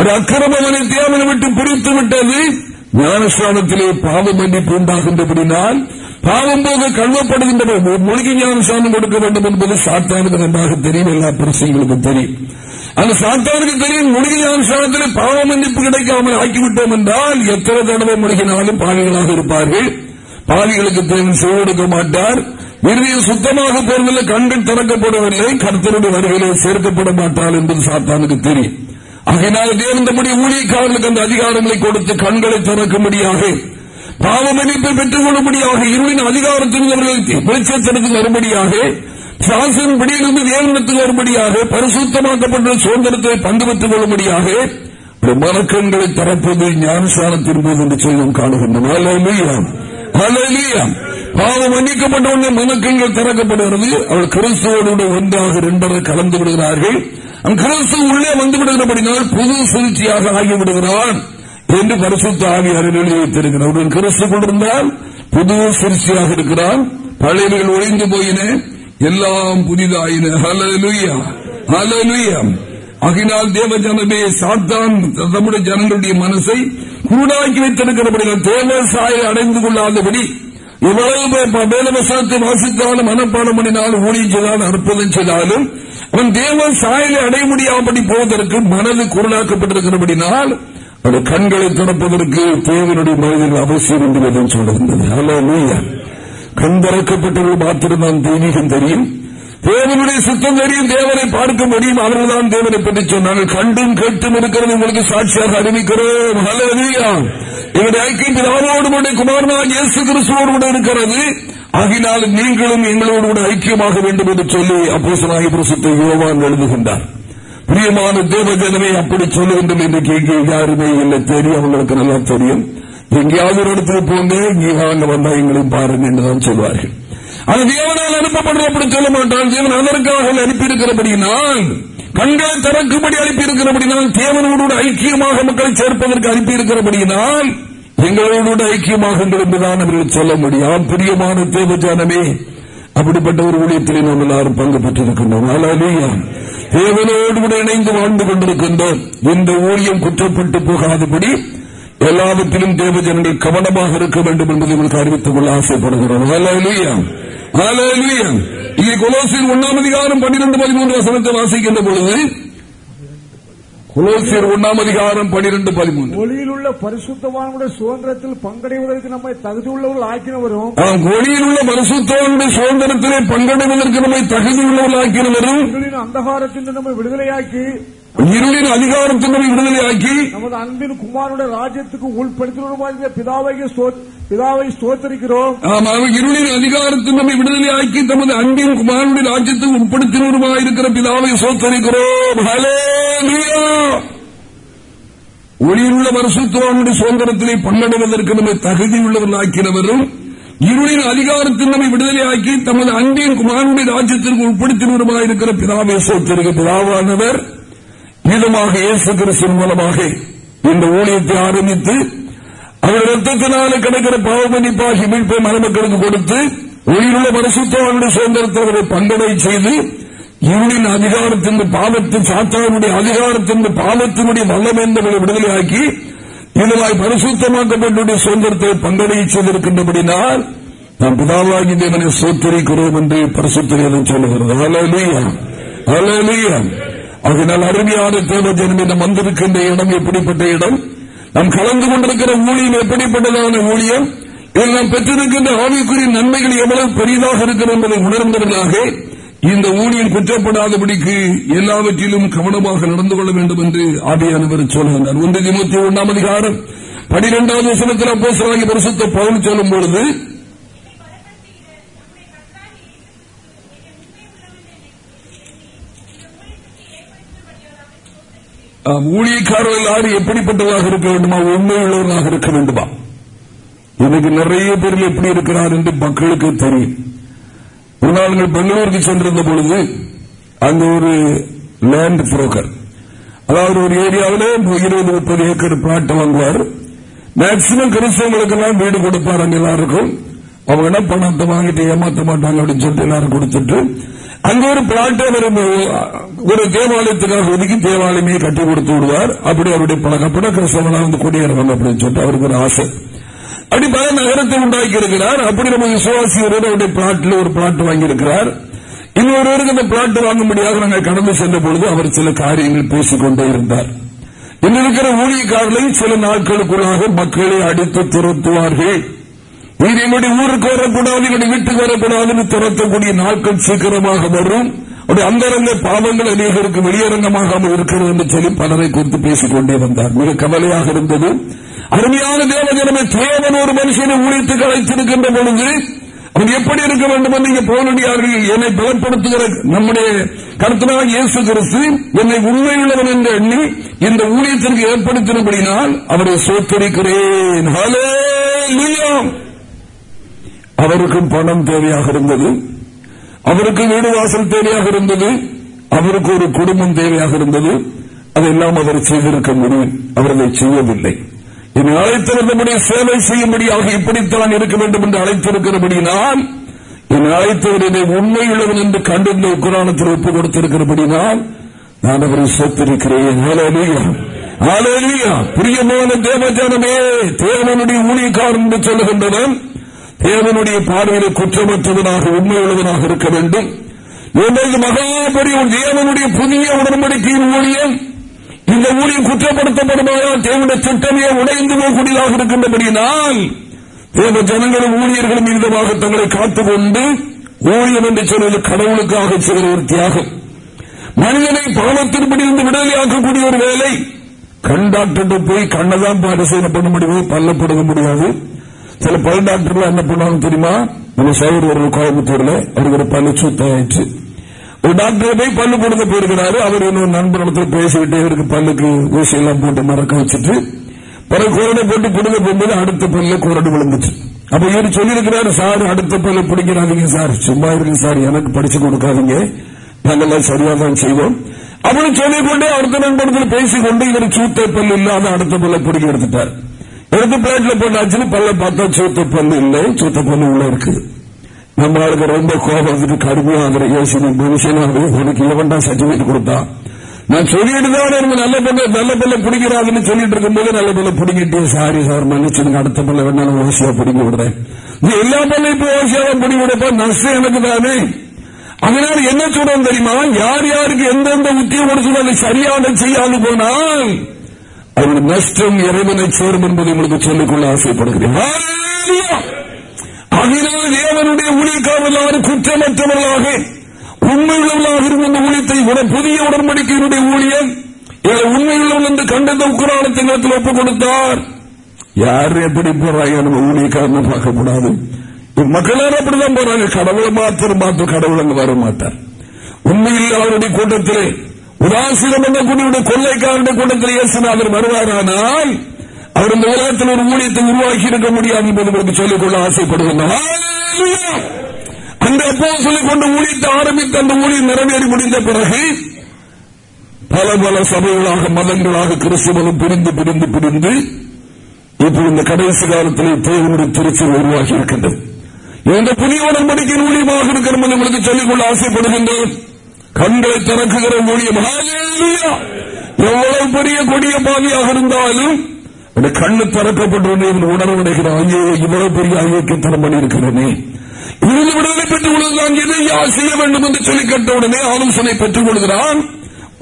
ஒரு அக்கிரமவனை தேவனை விட்டு பிரித்து விட்டது. ஞானஸ்தானத்திலே பாவ மன்னிப்பு உண்டாகின்றபடினால் பாவம் போக கழுவப்படுகின்ற மொழிக்கு ஞானஸ்தானம் கொடுக்க வேண்டும் என்பது சாத்தானுக்கு நன்றாக தெரியும் எல்லா பிரசங்களுக்கும் தெரியும். அந்த சாத்தானுக்கு தெரியும் மொழிக்கு ஞானஸ்தானத்திலே பாவ மன்னிப்பு கிடைக்காமல் ஆக்கிவிட்டோம் என்றால் எத்தனை தடவை முழுகினாலும் பாவிகளாக இருப்பார்கள். பாவிகளுக்கு தேவன் செவி கொடுக்க மாட்டார். இறுதியில் சுத்தமாக போவதில்லை கண்கள் திறக்கப்படவில்லை கர்த்தருடைய வருகையிலே சேர்க்கப்பட மாட்டார் என்பது சாத்தானுக்கு தெரியும். ஆகையினால் தேவன் தம்முடைய ஊழியக்காரர்களுக்கு அந்த அதிகாரங்களை கொடுத்து கண்களை திறக்கும்படியாக பாவ மன்னிப்பை பெற்றுக் கொள்ளும்படியாக இருளின் அதிகாரத்தில் அவர்களுக்கு வெளிச்சத்திற்கு வரும்படியாக சாசனம் பிடியிலிருந்து தேவனத்துக்கு வரும்படியாக பரிசுத்தமாக்கப்பட்ட சுதந்திரத்தை பங்கு பெற்றுக் கொள்ளும்படியாக மரக்கண்களை மனக்கண்களை திறப்பது ஞானசானத்தின் போது என்று சொல்லும் காணுகின்றன பாவம் மன்னிக்கப்பட்ட உடனே மனக்கண்கள் திறக்கப்படுகிறது. அவள் கிறிஸ்துவோடு ஒன்றாக இரண்டரை கலந்து விடுகிறார்கள். அந்த கிறிஸ்து உள்ளே வந்து விடுகிறபடினால் புது சிகிச்சையாக ஆகிவிடுகிறான் என்று பரிசுத்த ஆவியாரில் எழுதி வைத்திருக்கிறார் கிறிஸ்து கொண்டிருந்தால் புது சுழ்ச்சியாக இருக்கிறான். பழையவர்கள் ஒழிந்து போயின. எல்லாம் புதிதாயின. ஹலலுயா ஹலலுயா ஆகினால் தேவ ஜனமே சாத்தான் நம்முடைய ஜனங்களுடைய மனசை குருடாக்கி வைத்திருக்கிறபடி தேவ சாயை அடைந்து கொள்ளாதபடி இவ்வளவு வேதவசனத்தை வாசித்தாலும் மனப்பாடம் பண்ணினாலும் ஊழியம் செய்தாலும் அற்புதம் செய்தாலும் அவன் தேவ சாயலை அடைய முடியாமல் போவதற்கு மனது குரலாக்கப்பட்டிருக்கிறபடினால் அது கண்களை திறப்பதற்கு தேவனுடைய மனதில் அவசியம் என்று வேதம் சொல்லுகின்றது. கண் திறக்கப்பட்டவர்கள் மாத்திரம்தான் தெய்வீகம் தெரியும். தேவனுடைய சுத்தம் தெரியும் தேவனை பார்க்க முடியும். அவர்கள்தான் தேவனை பற்றி சொன்னார்கள். கண்டும் கேட்டும் இருக்கிறது. உங்களுக்கு சாட்சியாக அறிவிக்கிறோம். இவருடைய ஐக்கிய ஐக்கியம் பிதாவோடு கூட குமாரனாக இயேசு கிறிஸ்துவோடு கூட இருக்கிறது. ஆகினால் நீங்களும் எங்களோடு கூட ஐக்கியமாக வேண்டும் என்று சொல்லி அப்போசனாகி பிரசுத்த யோவான் எழுதுகின்றார். பிரியமான தேவ ஜனமே அப்படி சொல்லுகின்றோம் இன்றைக்கு எங்கே யாருமே இல்லை. தெரியும் அவங்களுக்கு நல்லா தெரியும். எங்கேயாவது ஒரு இடத்துக்கு போங்க இங்கே வாங்க வந்தா எங்களையும் பாருங்க என்றுதான் சொல்வார்கள். அது தேவனால் அனுப்பப்படுறது அப்படி சொல்ல மாட்டான். தேவன் அதற்காக அனுப்பியிருக்கிறபடினால் கண்களை திறக்கும்படி அனுப்பியிருக்கிறபடினால் தேவனோடு ஐக்கியமாக மக்களை சேர்ப்பதற்கு அனுப்பியிருக்கிறபடியினால் எங்களோடு ஐக்கியமாக இருந்துதான் அவர்கள் சொல்ல முடியும். பிரியமான தேவஜானமே அப்படிப்பட்ட ஒரு ஊழியத்திலே நாம் எல்லாரும் பங்கு பெற்றிருக்கின்றோம். தேவனோடு கூட இணைந்து வாழ்ந்து கொண்டிருக்கின்றோம். இந்த ஊழியம் குற்றப்பட்டு போகாதபடி எல்லாவற்றிலும் தேவஜனங்கள் கவனமாக இருக்க வேண்டும் என்பதை உங்களுக்கு அறிவித்துக் கொள்ள ஆசைப்படுகிறோம். ஹalleluya. இங்கே கொலோசியர் ஒன்னாம் அதிகாரம் பன்னிரண்டு பதிமூன்று வசனத்தை வாசிக்கின்ற பொழுது கொலோசியர் ஒன்னாம் அதிகாரம் பன்னிரண்டு பதிமூன்று. ஒளியில் உள்ள பரிசுத்தவானுடைய சுதந்திரத்தில் பங்கடைவதற்கு நம்மை தகுதி உள்ளவர்கள் ஆக்கினவரும் ஒளியில் உள்ள மனசுத்தோனுடைய சுதந்திரத்திலே பங்கடைவதற்கு நம்மை தகுதி உள்ளவர்களாக்கினவரும் இருளின் அந்தகாரத்தில் நம்மை விடுதலையாக்கி இருளின் அதிகாரத்தினை விடுதலையாக்கி நமது அன்பின் குமாரனுடைய ராஜ்யத்துக்கு உள்படுத்தினருமாய் பிதாவை ஸ்தோ- பிதாவை ஸ்தோத்தரிக்கிறோம். இருளின் அதிகாரத்தில் நம்மை விடுதலையாக்கி தமது அன்பின் குமாரனுடைய ராஜ்யத்துக்கு உட்படுத்தினருமாயிருக்கிற பிதாவை சோத்தரிக்கிறோம் ஹalleluya. ஒளியிலுள்ள மனசுத்துவானுடைய சுதந்திரத்திலே பங்கடைவதற்கு நம்மை தகுதி உள்ளவர்களாக்கினவரும் இருளின் அதிகாரத்தில் நம்மை விடுதலையாக்கி தமது அன்பின் குமாரனுடைய ராஜ்யத்திற்கு உட்படுத்தினருமாயிருக்கிற பிதாவை சோத்தரிக்க பிதாவானவர். மீதமாக இயேசு கிறிஸ்தின் மூலமாக இந்த ஊழியத்தை ஆரம்பித்து அவர் ரத்தத்தினாலே கிடைக்கிற பாவமன்னிப்பாகி மீட்பை மணமக்களுக்கு கொடுத்து உயிருள்ள மனசுத்தவனுடைய சுதந்திரத்தை அவரை பங்கடை செய்து இருளின் அதிகாரத்தின் பாவத்து சாத்தானுடைய அதிகாரத்தின் பாவத்தினுடைய வல்லம் என்பதை விடுதலையாக்கி இதுவாய் பரிசுத்தமாக்கப்பட்டுடைய சுதந்திரத்தை பங்கடைய செய்திருக்கின்றபடினால் நாம் பிதாவாகி தேவனை சோத்தரிக்கிறோம் என்று பரிசுத்தம் சொல்லுகிறது அதனால் அருமையான தேவ ஜனமிடம் வந்திருக்கின்ற இடம் எப்படிப்பட்ட இடம்? நாம் கலந்து கொண்டிருக்கிற ஊழியம் எப்படிப்பட்டதான ஊழியம்? இதில் நாம் பெற்றிருக்கின்ற ஆவிக்குரிய நன்மைகள் எவ்வளவு பெரிதாக இருக்கிறது என்பதை உணர்ந்தவர்களாக இந்த ஊழியம் குற்றப்படாதபடிக்கு எல்லாவற்றிலும் கவனமாக நடந்து கொள்ள வேண்டும் என்று ஆவியானவர் சொல்லுகின்றார். ஒன்று இருபத்தி ஒன்றாம் அதிகாரம் பனிரெண்டாவது வசனத்தில் அப்போ சிலாகி பரிசுத்த பவுன் சொல்லும் பொழுது ஊழியக்காரர்கள் எல்லாரும் எப்படிப்பட்டதாக இருக்க வேண்டுமா? உண்மையுள்ளவர்களாக இருக்க வேண்டுமா? எனக்கு நிறைய பேர் எப்படி இருக்கிறார் என்று மக்களுக்கு தெரியும். ஒரு நாள் பெங்களூருக்கு சென்றிருந்த பொழுது அங்க ஒரு லேண்ட் புரோக்கர் அதாவது ஒரு ஏரியாவில் இருபது முப்பது ஏக்கர் பிளாட் வாங்குவார். மேக்சிமம் கிறிஸ்தவங்களுக்கு எல்லாம் வீடு கொடுப்பார் அங்க எல்லாருக்கும். அவங்க என்ன பணத்தை வாங்கிட்டு ஏமாத்த மாட்டாங்க அப்படின்னு சொல்லிட்டு எல்லாரும் கொடுத்துட்டு அங்க ஒரு பிளாட்டை ஒரு தேவாலயத்துக்காக ஒதுக்கி தேவாலயமே கட்டி கொடுத்து விடுவார். அப்படி அவருடைய பழக்கப்பட கிறிஸ்தவனா வந்து குடியேறணும் அப்படின்னு சொல்லிட்டு அவருக்கு ஒரு ஆசை. அப்படி பல நகரத்தை உண்டாக்கி இருக்கிறார். அப்படி நம்ம விசுவாசி அவருடைய பிளாட்ல ஒரு பிளாட் வாங்கியிருக்கிறார் இன்னொருவருக்கு அந்த பிளாட் வாங்கும்படியாக நாங்கள் கடந்து சென்ற பொழுது அவர் சில காரியங்கள் பேசிக்கொண்டே இருந்தார். இன்னிருக்கிற ஊழியக்காரர்களை சில நாட்களுக்குள்ளாக மக்களை அடித்து துரத்துவார்கள். நீர் ஊருக்கு வரக்கூடாது எங்களுடைய வீட்டுக்கு வரக்கூடாதுன்னு துரத்தக்கூடிய நாட்கள் சீக்கிரமாக வரும். அந்தரங்க பாவங்கள் அநேகருக்கு வெளியரங்கமாக இருக்கிறது என்று சொல்லி பலரை குறித்து பேசிக் கொண்டே வந்தார். மிக கவலையாக இருந்தது. அருமையான தேவஜனமே தேவன் ஒரு மனுஷனை ஊழியத்துக்கு கலைத்திருக்கின்ற பொழுது அவன் எப்படி இருக்க வேண்டும் என்று இங்கே போனடியார்கள் என்னை பலப்படுத்துகிற நம்முடைய கருத்தனாக இயேசு கிறிஸ்து என்னை உண்மையுள்ளவன் என்று எண்ணி இந்த ஊழியத்திற்கு ஏற்படுத்தினபடினால் அவரை சோத்தரிக்கிறேன். அவருக்கும் பணம் தேவையாக இருந்தது. அவருக்கு வீடு வாசல் தேவையாக இருந்தது. அவருக்கு ஒரு குடும்பம் தேவையாக இருந்தது. அதெல்லாம் அவர் செய்திருக்க முடியும். அவர் அதை செய்யவில்லை. என்னை அழைத்திருந்தபடி சேவை செய்யும்படியாக இப்படித்தான் இருக்க வேண்டும் என்று அழைத்திருக்கிறபடினால் என்னை அழைத்தவர் என்னை உண்மையுள்ளவன் என்று கண்டிருந்த குரானத்தில் ஒப்புக் கொடுத்திருக்கிறபடினால் நான் அவரை சொத்திருக்கிறேன். பிரியமான தேவஜானமே தேவனுடைய ஊழியக்காரன் என்று சொல்லுகின்றவன் தேவனுடைய பார்வையில் குற்றமற்றவனாக உண்மையுள்ளவனாக இருக்க வேண்டும். மகாபெரிய தேவனுடைய புதிய உடன்படிக்கையின் ஊழியம். இந்த ஊழியம் குற்றப்படுத்தப்படுமானால் தேவனுடைய திட்டமே உடைந்து போகக்கூடியதாக இருக்கின்றபடியினால் தேவ ஜனங்களும் ஊழியர்களும் விதமாக தங்களை காத்துக்கொண்டு ஊழியம் என்று சொல்வது கடவுளுக்காக செய்கிற ஒரு தியாகம். மனிதனை பாவத்தின்படி இருந்து விடுதலையாக்கக்கூடிய ஒரு வேலை. கண் டாக்டர் போய் கண்ணதான் பரிசோதனை பண்ண முடியாது பல்லப்படுத்த முடியாது. சில பல் டாக்டர்கள் என்ன பண்ணாங்க தெரியுமா? நம்ம ஒரு கோயம்புத்தூர்ல அவருக்கு ஒரு பல்லு சுத்தாயிடுச்சு ஒரு டாக்டர் போய் பல்லு கொடுக்க போயிருக்கிறாரு. அவர் இன்னொரு நண்பர் பேசிக்கிட்டே இருக்கு. பல்லுக்கு ஊசி எல்லாம் போட்டு மறக்க வச்சுட்டு. பிறகு குரடை போட்டு பிடுங்க போகும்போது அடுத்த பல்ல குரடு விழுந்துச்சு. அப்ப இவர் சொல்லியிருக்கிறாரு சார் அடுத்த பல்ல பிடிக்கிறாதீங்க சார். சும்மா இருக்கு சார். எனக்கு படிச்சு கொடுக்காதீங்க. நாங்கெல்லாம் சரியா தான் செய்வோம். அப்படி சொல்லிக்கொண்டே அடுத்த நண்பர்கள் பேசிக்கொண்டு இவர் சூத்த பல்லு இல்லாத அடுத்த பல்ல பிடிக்க எடுத்துட்டார். எடுத்து பிளேட்ல போட்டாச்சுன்னு பல்ல பார்த்தா சூத்த பல்லு இல்லை சூத்த பல்லு உள்ள இருக்குது நம்ம ஆளுக்கு ரொம்ப கோபத்துக்கு கடுமையாக யோசனை மனுஷனாக உனக்கு இவன் சர்டிபிகேட் கொடுத்தா. நான் சொல்லிட்டு தான் இருந்து நல்ல பிள்ளை நல்ல பிள்ளை பிடிக்கிறாதுன்னு சொல்லிட்டு இருக்கும்போது நல்ல பிள்ளை பிடிக்கிட்டு சாரி சார் மன்னிச்சுங்க அடுத்த பல்ல வேணாலும் ஓசியா பிடிங்க விடுறேன். நீ எல்லா பிள்ளையும் இப்ப ஓசியாவை பிடிங்க விடப்ப நஷ்டம் எனக்கு தானே? அதனால என்ன சொல்றோம் தெரியுமா? யார் யாருக்கு எந்தெந்த உத்தியம் கொடுத்து அதை சரியான செய்யாது போனால் அவருடைய நஷ்டம் இறைவனை சேரும் என்பதை உங்களுக்கு சொல்லிக்கொள்ள ஆசைப்படுகிறேன். அதனால் தேவனுடைய ஊழியக்காரர்களாக குற்றமற்றவர்களாக உண்மையுள்ளவர்களாக இருந்த ஊழியத்தை புதிய உடன்படிக்கையினுடைய ஊழியம் உண்மையுள்ளவன் என்று கண்டந்த உக்குரானத்தை நேரத்தில் ஒப்புக் கொடுத்தார். யார் எப்படி போறாங்க நம்ம ஊழியக்காரன் பார்க்க கூடாது மக்களால் அப்படிதான் போறாங்க. கடவுளை மாத்திரம் பார்த்து கடவுள் அங்கு வர மாட்டார். உண்மையில் அவருடைய கூட்டத்திலே உதாசீனம் என்ற குடியுடைய கொள்ளைக்காரனுடைய கூட்டத்தில் இயேசுநாதர் வருவாரானால் அவர் இந்த உலகத்தில் ஒரு ஊழியத்தை உருவாக்கி இருக்க முடியாது என்பது உங்களுக்கு சொல்லிக்கொள்ள ஆசைப்படுகின்றார் அந்த அப்போ சொல்லிக் கொண்டு ஊழியத்தை ஆரம்பித்து அந்த ஊழியம் நிறைவேறி முடிந்த பிறகு பல பல சபைகளாக மதங்களாக கிறிஸ்துவனும் பிரிந்து பிரிந்து பிரிந்து இப்போ இந்த கடைசி காலத்தில் தேவனுடைய திருச்சல் உருவாகி இருக்கின்றது. இந்த புதிய உடன்படிக்கையின் ஊழியமாக இருக்கிற உங்களுக்கு சொல்லிக்கொள்ள ஆசைப்படுகின்றேன். கண்களை திறக்குகிற ஊழியம். எவ்வளவு பெரிய கொடிய பாவியாக இருந்தாலும் அந்த கண்ணு திறக்கப்பட்டு உணர்வடைகிறான் ஐயோ இவ்வளவு பெரிய ஐயோக்கியத்தனம் பண்ணியிருக்கிறேனே இருந்து விடுதலை பெற்றுக் கொள்வதுதான் எதை யார் செய்ய வேண்டும் என்று சொல்லி கேட்ட உடனே ஆலோசனை பெற்றுக் கொள்கிறான்.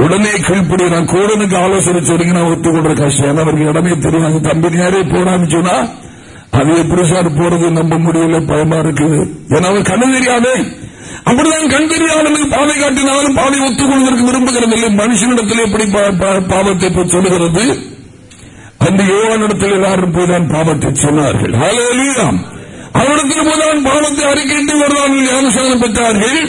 உடனே கீழ்ப்படுகிறான் கோடனுக்கு ஆலோசனை சொல்லி நான் ஒத்துக்கொள்ற கஷ்டம் அவருக்கு இடமே தெரியாது தம்பி நேரே போறான்னு சொன்னா அது எப்படி சார் போறது நம்ப முடியல பயமா இருக்குது. ஏன்னா அவர் கண்ணு தெரியாதே. அப்படிதான் கண் தெரியாதவனுக்கு பாதை காட்டினாலும் பாதை ஒத்துக்கொள்வதற்கு விரும்புகிறதில்லை. மனுஷனிடத்திலே எப்படி பாவத்தை சொல்லுகிறது? அந்த யோகனிடத்தில் எல்லாரும் போய்தான் பாவத்தை சொன்னார்கள். அவரிடத்தில் போதான் பாவத்தை அறிக்கையிட்டு வருவார்கள். ஞானசானம் பெற்றார்கள்.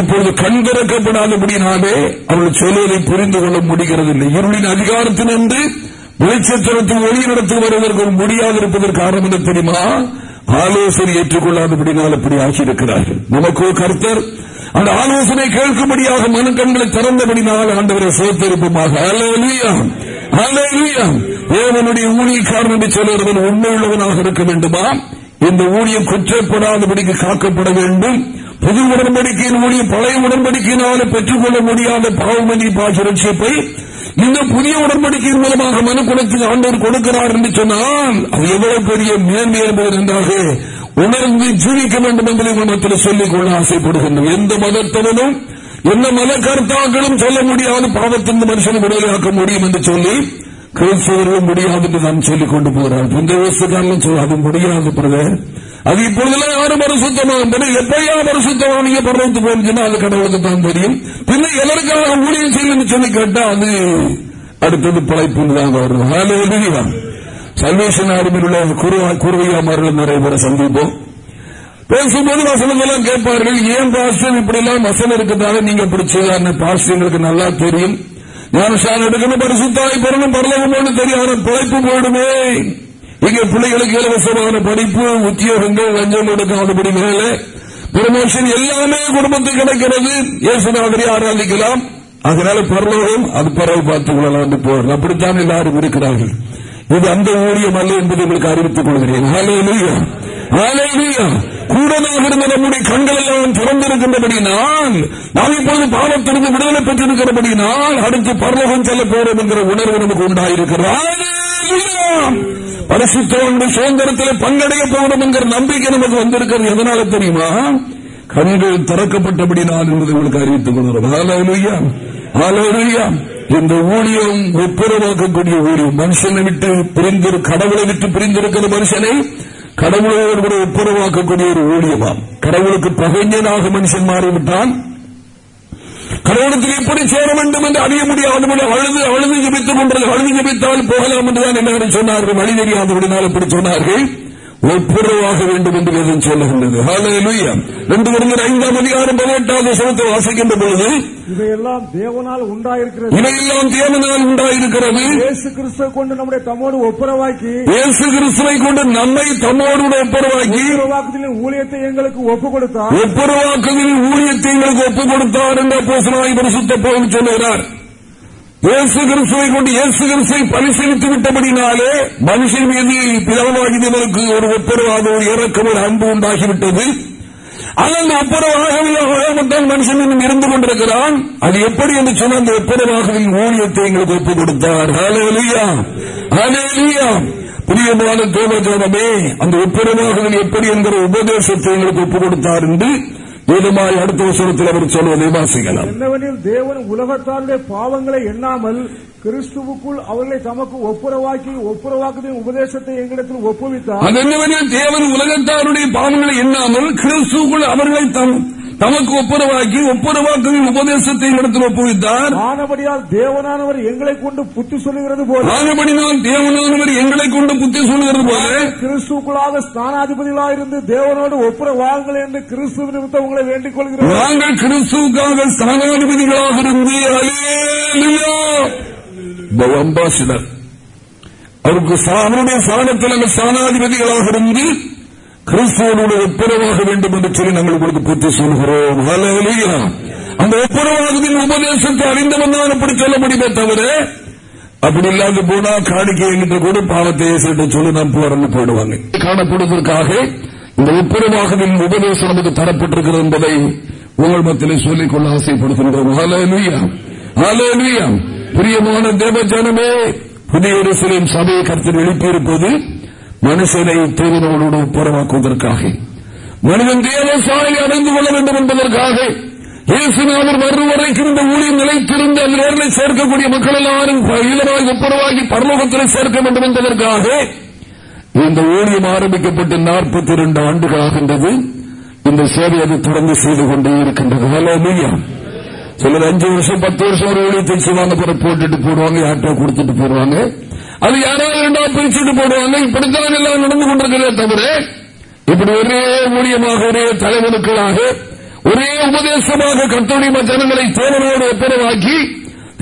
இப்பொழுது கண் திறக்கப்படாதபடினாலே அவர்கள் சொல்வதை புரிந்து கொள்ள முடிகிறது இல்லை இருளின் அதிகாரத்தினின்று வெளிச்சத்திரத்தில் ஒளியிடத்தில் வருவதற்கு முடியாது இருப்பதற்கு காரணம் என்ன தெரியுமா? ஆலோசனை ஏற்றுக்கொள்ளாதபடினால் அப்படி ஆகியிருக்கிறார்கள். நமக்கு கர்த்தர் அந்த ஆலோசனை கேட்கும்படியாக மனுக்கண்களை திறந்தபடினால் ஆண்டவரை சோத்திருப்பமாக தேவனுடைய ஊழியக்காரன் என்று சொல்லுவதன் உண்மையுள்ளவனாக இருக்க வேண்டுமா? இந்த ஊழியம் குற்றப்படாதபடிக்கு காக்கப்பட வேண்டும். புது உடன்படிக்கையின் ஊழியம் பழைய உடன்படிக்கையினால பெற்றுக்கொள்ள முடியாத பாவமணி பாசுரட்சியப்பை இந்த புதிய உடன்படிக்கையின் மூலமாக மனு குலத்துக்கு ஆண்டவர் கொடுக்கிறார் என்று சொன்னால் அது எவ்வளவு பெரிய மேன்மை என்பது நன்றாக உணர்ந்து ஜீவிக்க வேண்டும் என்பதை மனத்தில் சொல்லிக் கொள்ள ஆசைப்படுகின்றோம். எந்த மதத்தவனும் எந்த மத கருத்தாக்களும் சொல்ல முடியாது பாவத்தின் மனுஷனை விடுதலையாக்க முடியும் என்று சொல்லி கிறிஸ்தவர்களும் முடியாது என்று நான் சொல்லிக் கொண்டு போகிறார் இந்த வயசுக்காரன் அது முடியாது பிரதர். அது இப்பொழுதெல்லாம் யாரும் பரிசுத்தமாக எப்பயா பரிசுத்தமாக நீங்க பரவத்து போச்சுன்னா அது கடவுளுக்கு தான் தெரியும். பின்ன எதற்காக ஊழியம் செய்யணும்னு சொல்லி கேட்டா அது அடுத்தது பழைப்புன்னு தான் வரும். சல்வேஷன் அருமையில் உள்ள குருவையாமார்கள் நிறைய பேரை சந்திப்போம். பேசும்போது வசனங்கள்லாம் கேட்பார்கள். ஏன் பாஸ்டர் இப்படி எல்லாம் வசனம் இருக்கிறதால நீங்க பிடிச்சதா பாஸ்டர்களுக்கு நல்லா தெரியும். ஞானசாரம் எடுக்கணும் பரிசுத்தாய் பெறணும் பரலகம் தெரியாத பிழைப்பு போயிடுமே. இங்க பிள்ளைகளுக்கு இலவசமான படிப்பு உத்தியோகங்கள் லஞ்சம் கொடுக்காதபடி வேலை ப்ரமோஷன் எல்லாமே குடும்பத்துக்கு கிடைக்கிறது. இயேசுநாதரை ஆராதிக்கலாம். அதனால பரலோகம் அது பரவல் பார்த்துக் கொள்ளலாம் போறோம் அப்படித்தான் எல்லாரும் இருக்கிறார்கள். இது அந்த ஊழியம் அல்ல என்பதை உங்களுக்கு அறிவித்துக் கொள்கிறேன். கூடமாக இருந்த நம்முடைய கண்கள் எல்லாம் திறந்திருக்கின்றபடினால் நாம் இப்பொழுது பாவத்திற்கு விடுதலை பெற்றிருக்கிறபடினால் அடுத்து பரலோகம் செல்ல போறோம் என்கிற உணர்வு நமக்கு உண்டாயிருக்கிறார் பரிசுத்தவனுடைய சுதந்திரத்தில் பங்கடைய போகணும் என்கிற நம்பிக்கை நமக்கு வந்திருக்கிறது. எதனால தெரியுமா? கண்கள் திறக்கப்பட்டபடினால் என்பதை உங்களுக்கு அறிவித்துக் கொள்கிறோம். இந்த ஊழியம் ஒப்புரவாக்கக்கூடிய ஊழியம். மனுஷனை விட்டு பிரிந்திரு கடவுளை விட்டு பிரிந்திருக்கிற மனுஷனை கடவுளோடு கூட ஒப்புரவாக்கக்கூடிய ஒரு ஊழியமாம் கடவுளுக்கு பகைஞனாக மனுஷன் மாறிவிட்டான். கடவுளத்தில் எப்படி சேர வேண்டும் என்று அறிய முடியாது அழுது அழுது ஜபித்துக் கொண்டது அழுது ஜபித்தால் போகலாம் என்றுதான் என்ன சொன்னார்கள். வழி தெரியாதபடினால் எப்படி சொன்னார்கள். ஒப்புரவாக வேண்டும் என்று வேதம் சொல்லுகின்றது. ரெண்டு வருகிற ஐந்தாம் அதிகாரம் பதினெட்டாவது சமத்தை வாசிக்கின்ற போது இவையெல்லாம் தேவனால் உண்டாயிருக்கிறது. இவையெல்லாம் தேவனால் உண்டாயிருக்கிறது. இயேசு கிறிஸ்துவை கொண்டு நம்முடைய தம்மோடு ஒப்புரவாக்கி இயேசு கிறிஸ்துவை கொண்டு நம்மை தம்மோடு ஒப்புரவாக்கி ஒப்புரவாக்குதலின் ஊழியத்தை எங்களுக்கு ஒப்புக் கொடுத்தார் ஒப்புரவாக்குதலின் ஊழியத்தை எங்களுக்கு ஒப்புக் கொடுத்தார் என்று போசனாய் பரிசுத்த போகும் சொல்லுகிறார். இயேசு கிறிஸ்துவை கொண்டு இயேசு கிறிஸ்துவை பரிசீலித்து விட்டபடினாலே மனுஷன் மீது பிளவாகினவருக்கு ஒரு ஒப்புரவாக ஒரு இறக்கம் ஒரு அன்பு உண்டாகிவிட்டது. அதன் ஒப்புரவாகவில்லை மனுஷன் இன்னும் இருந்து கொண்டிருக்கிறான். அது எப்படி என்று சொன்ன அந்த ஒப்புரவாகவின் ஊழியத்தை எங்களுக்கு ஒப்புக் கொடுத்தார். பிரியமான தேவஜானமே அந்த ஒப்புரவாகவில் எப்படி என்கிற உபதேசத்தை எங்களுக்கு ஒப்புக் கொடுத்தார் என்று வேதமாய் அடுத்த வருஷத்தில் அவர் சொல்வதை வாசிக்கலாம் என்னவெனில் தேவன் உலகத்தாருடைய பாவங்களை எண்ணாமல் கிறிஸ்துவுக்குள் அவர்களை தமக்கு ஒப்புரவாக்கி ஒப்புரவாக்குதலின் உபதேசத்தை எங்களிடத்தில் ஒப்புவித்தார். அது என்னவெனில் தேவன் உலகத்தாருடைய பாவங்களை எண்ணாமல் கிறிஸ்துவுக்குள் அவர்களை தமக்கு ஒப்புரவாக்கி ஒப்புரவாக்குதலின் உபதேசத்தை இடத்தில் ஒப்புவித்தார் ஆனபடியால் தேவனானவர் எங்களை கொண்டு புத்தி சொல்லுகிறது போல ஆனபடியால் தேவனானவர் எங்களை கொண்டு புத்தி சொல்லுகிறது போல கிறிஸ்துக்குள்ளாக ஸ்தானாதிபதிகளாக இருந்து தேவனோடு ஒப்புரவாங்கள் என்று கிறிஸ்துவ நிமித்தம் உங்களை வேண்டிக் கொள்கிறோம். நாங்கள் கிறிஸ்துவுக்காக ஸ்தானாதிபதிகளாக இருந்து அம்பாசிடர் அவருக்கு அவருடைய சாணத்தில் நாங்கள் ஸ்தானாதிபதிகளாக இருந்து கிறிஸ்துவனுடைய ஒப்புரவாக வேண்டும் என்று சொல்லி நாங்கள் உங்களுக்கு பூர்த்தி சொல்கிறோம் அந்த ஒப்புரவாகத்தின் உபதேசத்தை அறிந்தவன் தான் அப்படி சொல்ல முடியுமே தவிர அப்படி இல்லாத போனா காணிக்கை என்று கூட பாவத்தை சொல்லி நான் போறன்னு போயிடுவாங்க. காணப்படுவதற்காக இந்த ஒப்புரவாகவின் உபதேசம் நமக்கு தரப்பட்டிருக்கிறது என்பதை உங்கள் மத்தியிலே சொல்லிக் கொள்ள ஆசைப்படுகின்றோம். ஹalleluya ஹalleluya பிரியமான தேவஜனமே புதிய சபையை கருத்தில் எழுப்பியிருப்பது மனுஷனை தேவனோடு ஒப்புரவாக்குவதற்காக மனிதன் தேவ அடைந்து கொள்ள வேண்டும் என்பதற்காக இயேசுநாதர் வரும் வரைக்கும் இந்த ஊழியம் நிலைத்திருந்து அதில் சேர்க்கக்கூடிய மக்கள் எல்லாரும் இளமாய் ஒப்புரவாகி பரலோகத்தில் சேர்க்க வேண்டும் என்பதற்காக இந்த ஊழியம் ஆரம்பிக்கப்பட்டு நாற்பத்தி இரண்டு ஆண்டுகளாகின்றது இந்த சேவை அது தொடர்ந்து செய்து கொண்டே இருக்கின்றது. சிலர் அஞ்சு வருஷம் பத்து வருஷம் ஒரு ஊழியத்தை செய்வாங்க போட்டுட்டு போடுவாங்க யார்கிட்ட கொடுத்துட்டு போடுவாங்க. அது யாராவது இரண்டாவது பிரிச்சுட்டு போடுவாங்க. இப்படித்தான் எல்லாம் நடந்து கொண்டிருக்கிறதே தவிர இப்படி ஒரே ஊழியமாக ஒரே தலைவனுக்களாக ஒரே உபதேசமாக கத்தோடிய ஜனங்களை தேவனோடு ஒப்புரவாக்கி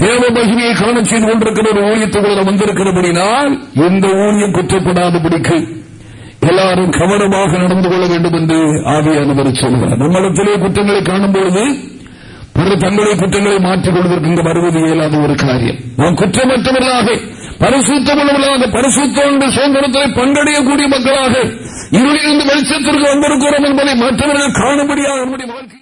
தேவ மகிமையை காண செய்து கொண்டிருக்கிற ஒரு ஊழியத்துக்குள்ள வந்திருக்கிறபடினால் இந்த ஊழியம் குற்றப்படாதபடிக்கு எல்லாரும் கவனமாக நடந்து கொள்ள வேண்டும் என்று ஆவியானவர் சொல்கிறார். நம்மிடத்திலே குற்றங்களை காணும்பொழுது பிற தங்களுடைய குற்றங்களை மாற்றிக் கொள்வதற்கு இங்கு வருவது இயலாத ஒரு காரியம். நாம் குற்றமற்றவர்களாக பரிசுத்தமுள்ளவர்களாக பரிசுத்தோடு சுதந்திரத்தை பங்கடையக்கூடிய மக்களாக இருளிலிருந்து வெளிச்சத்திற்கு வந்திருக்கிறோம் என்பதை மற்றவர்கள் காணும்படியாக நம்முடைய வாழ்க்கை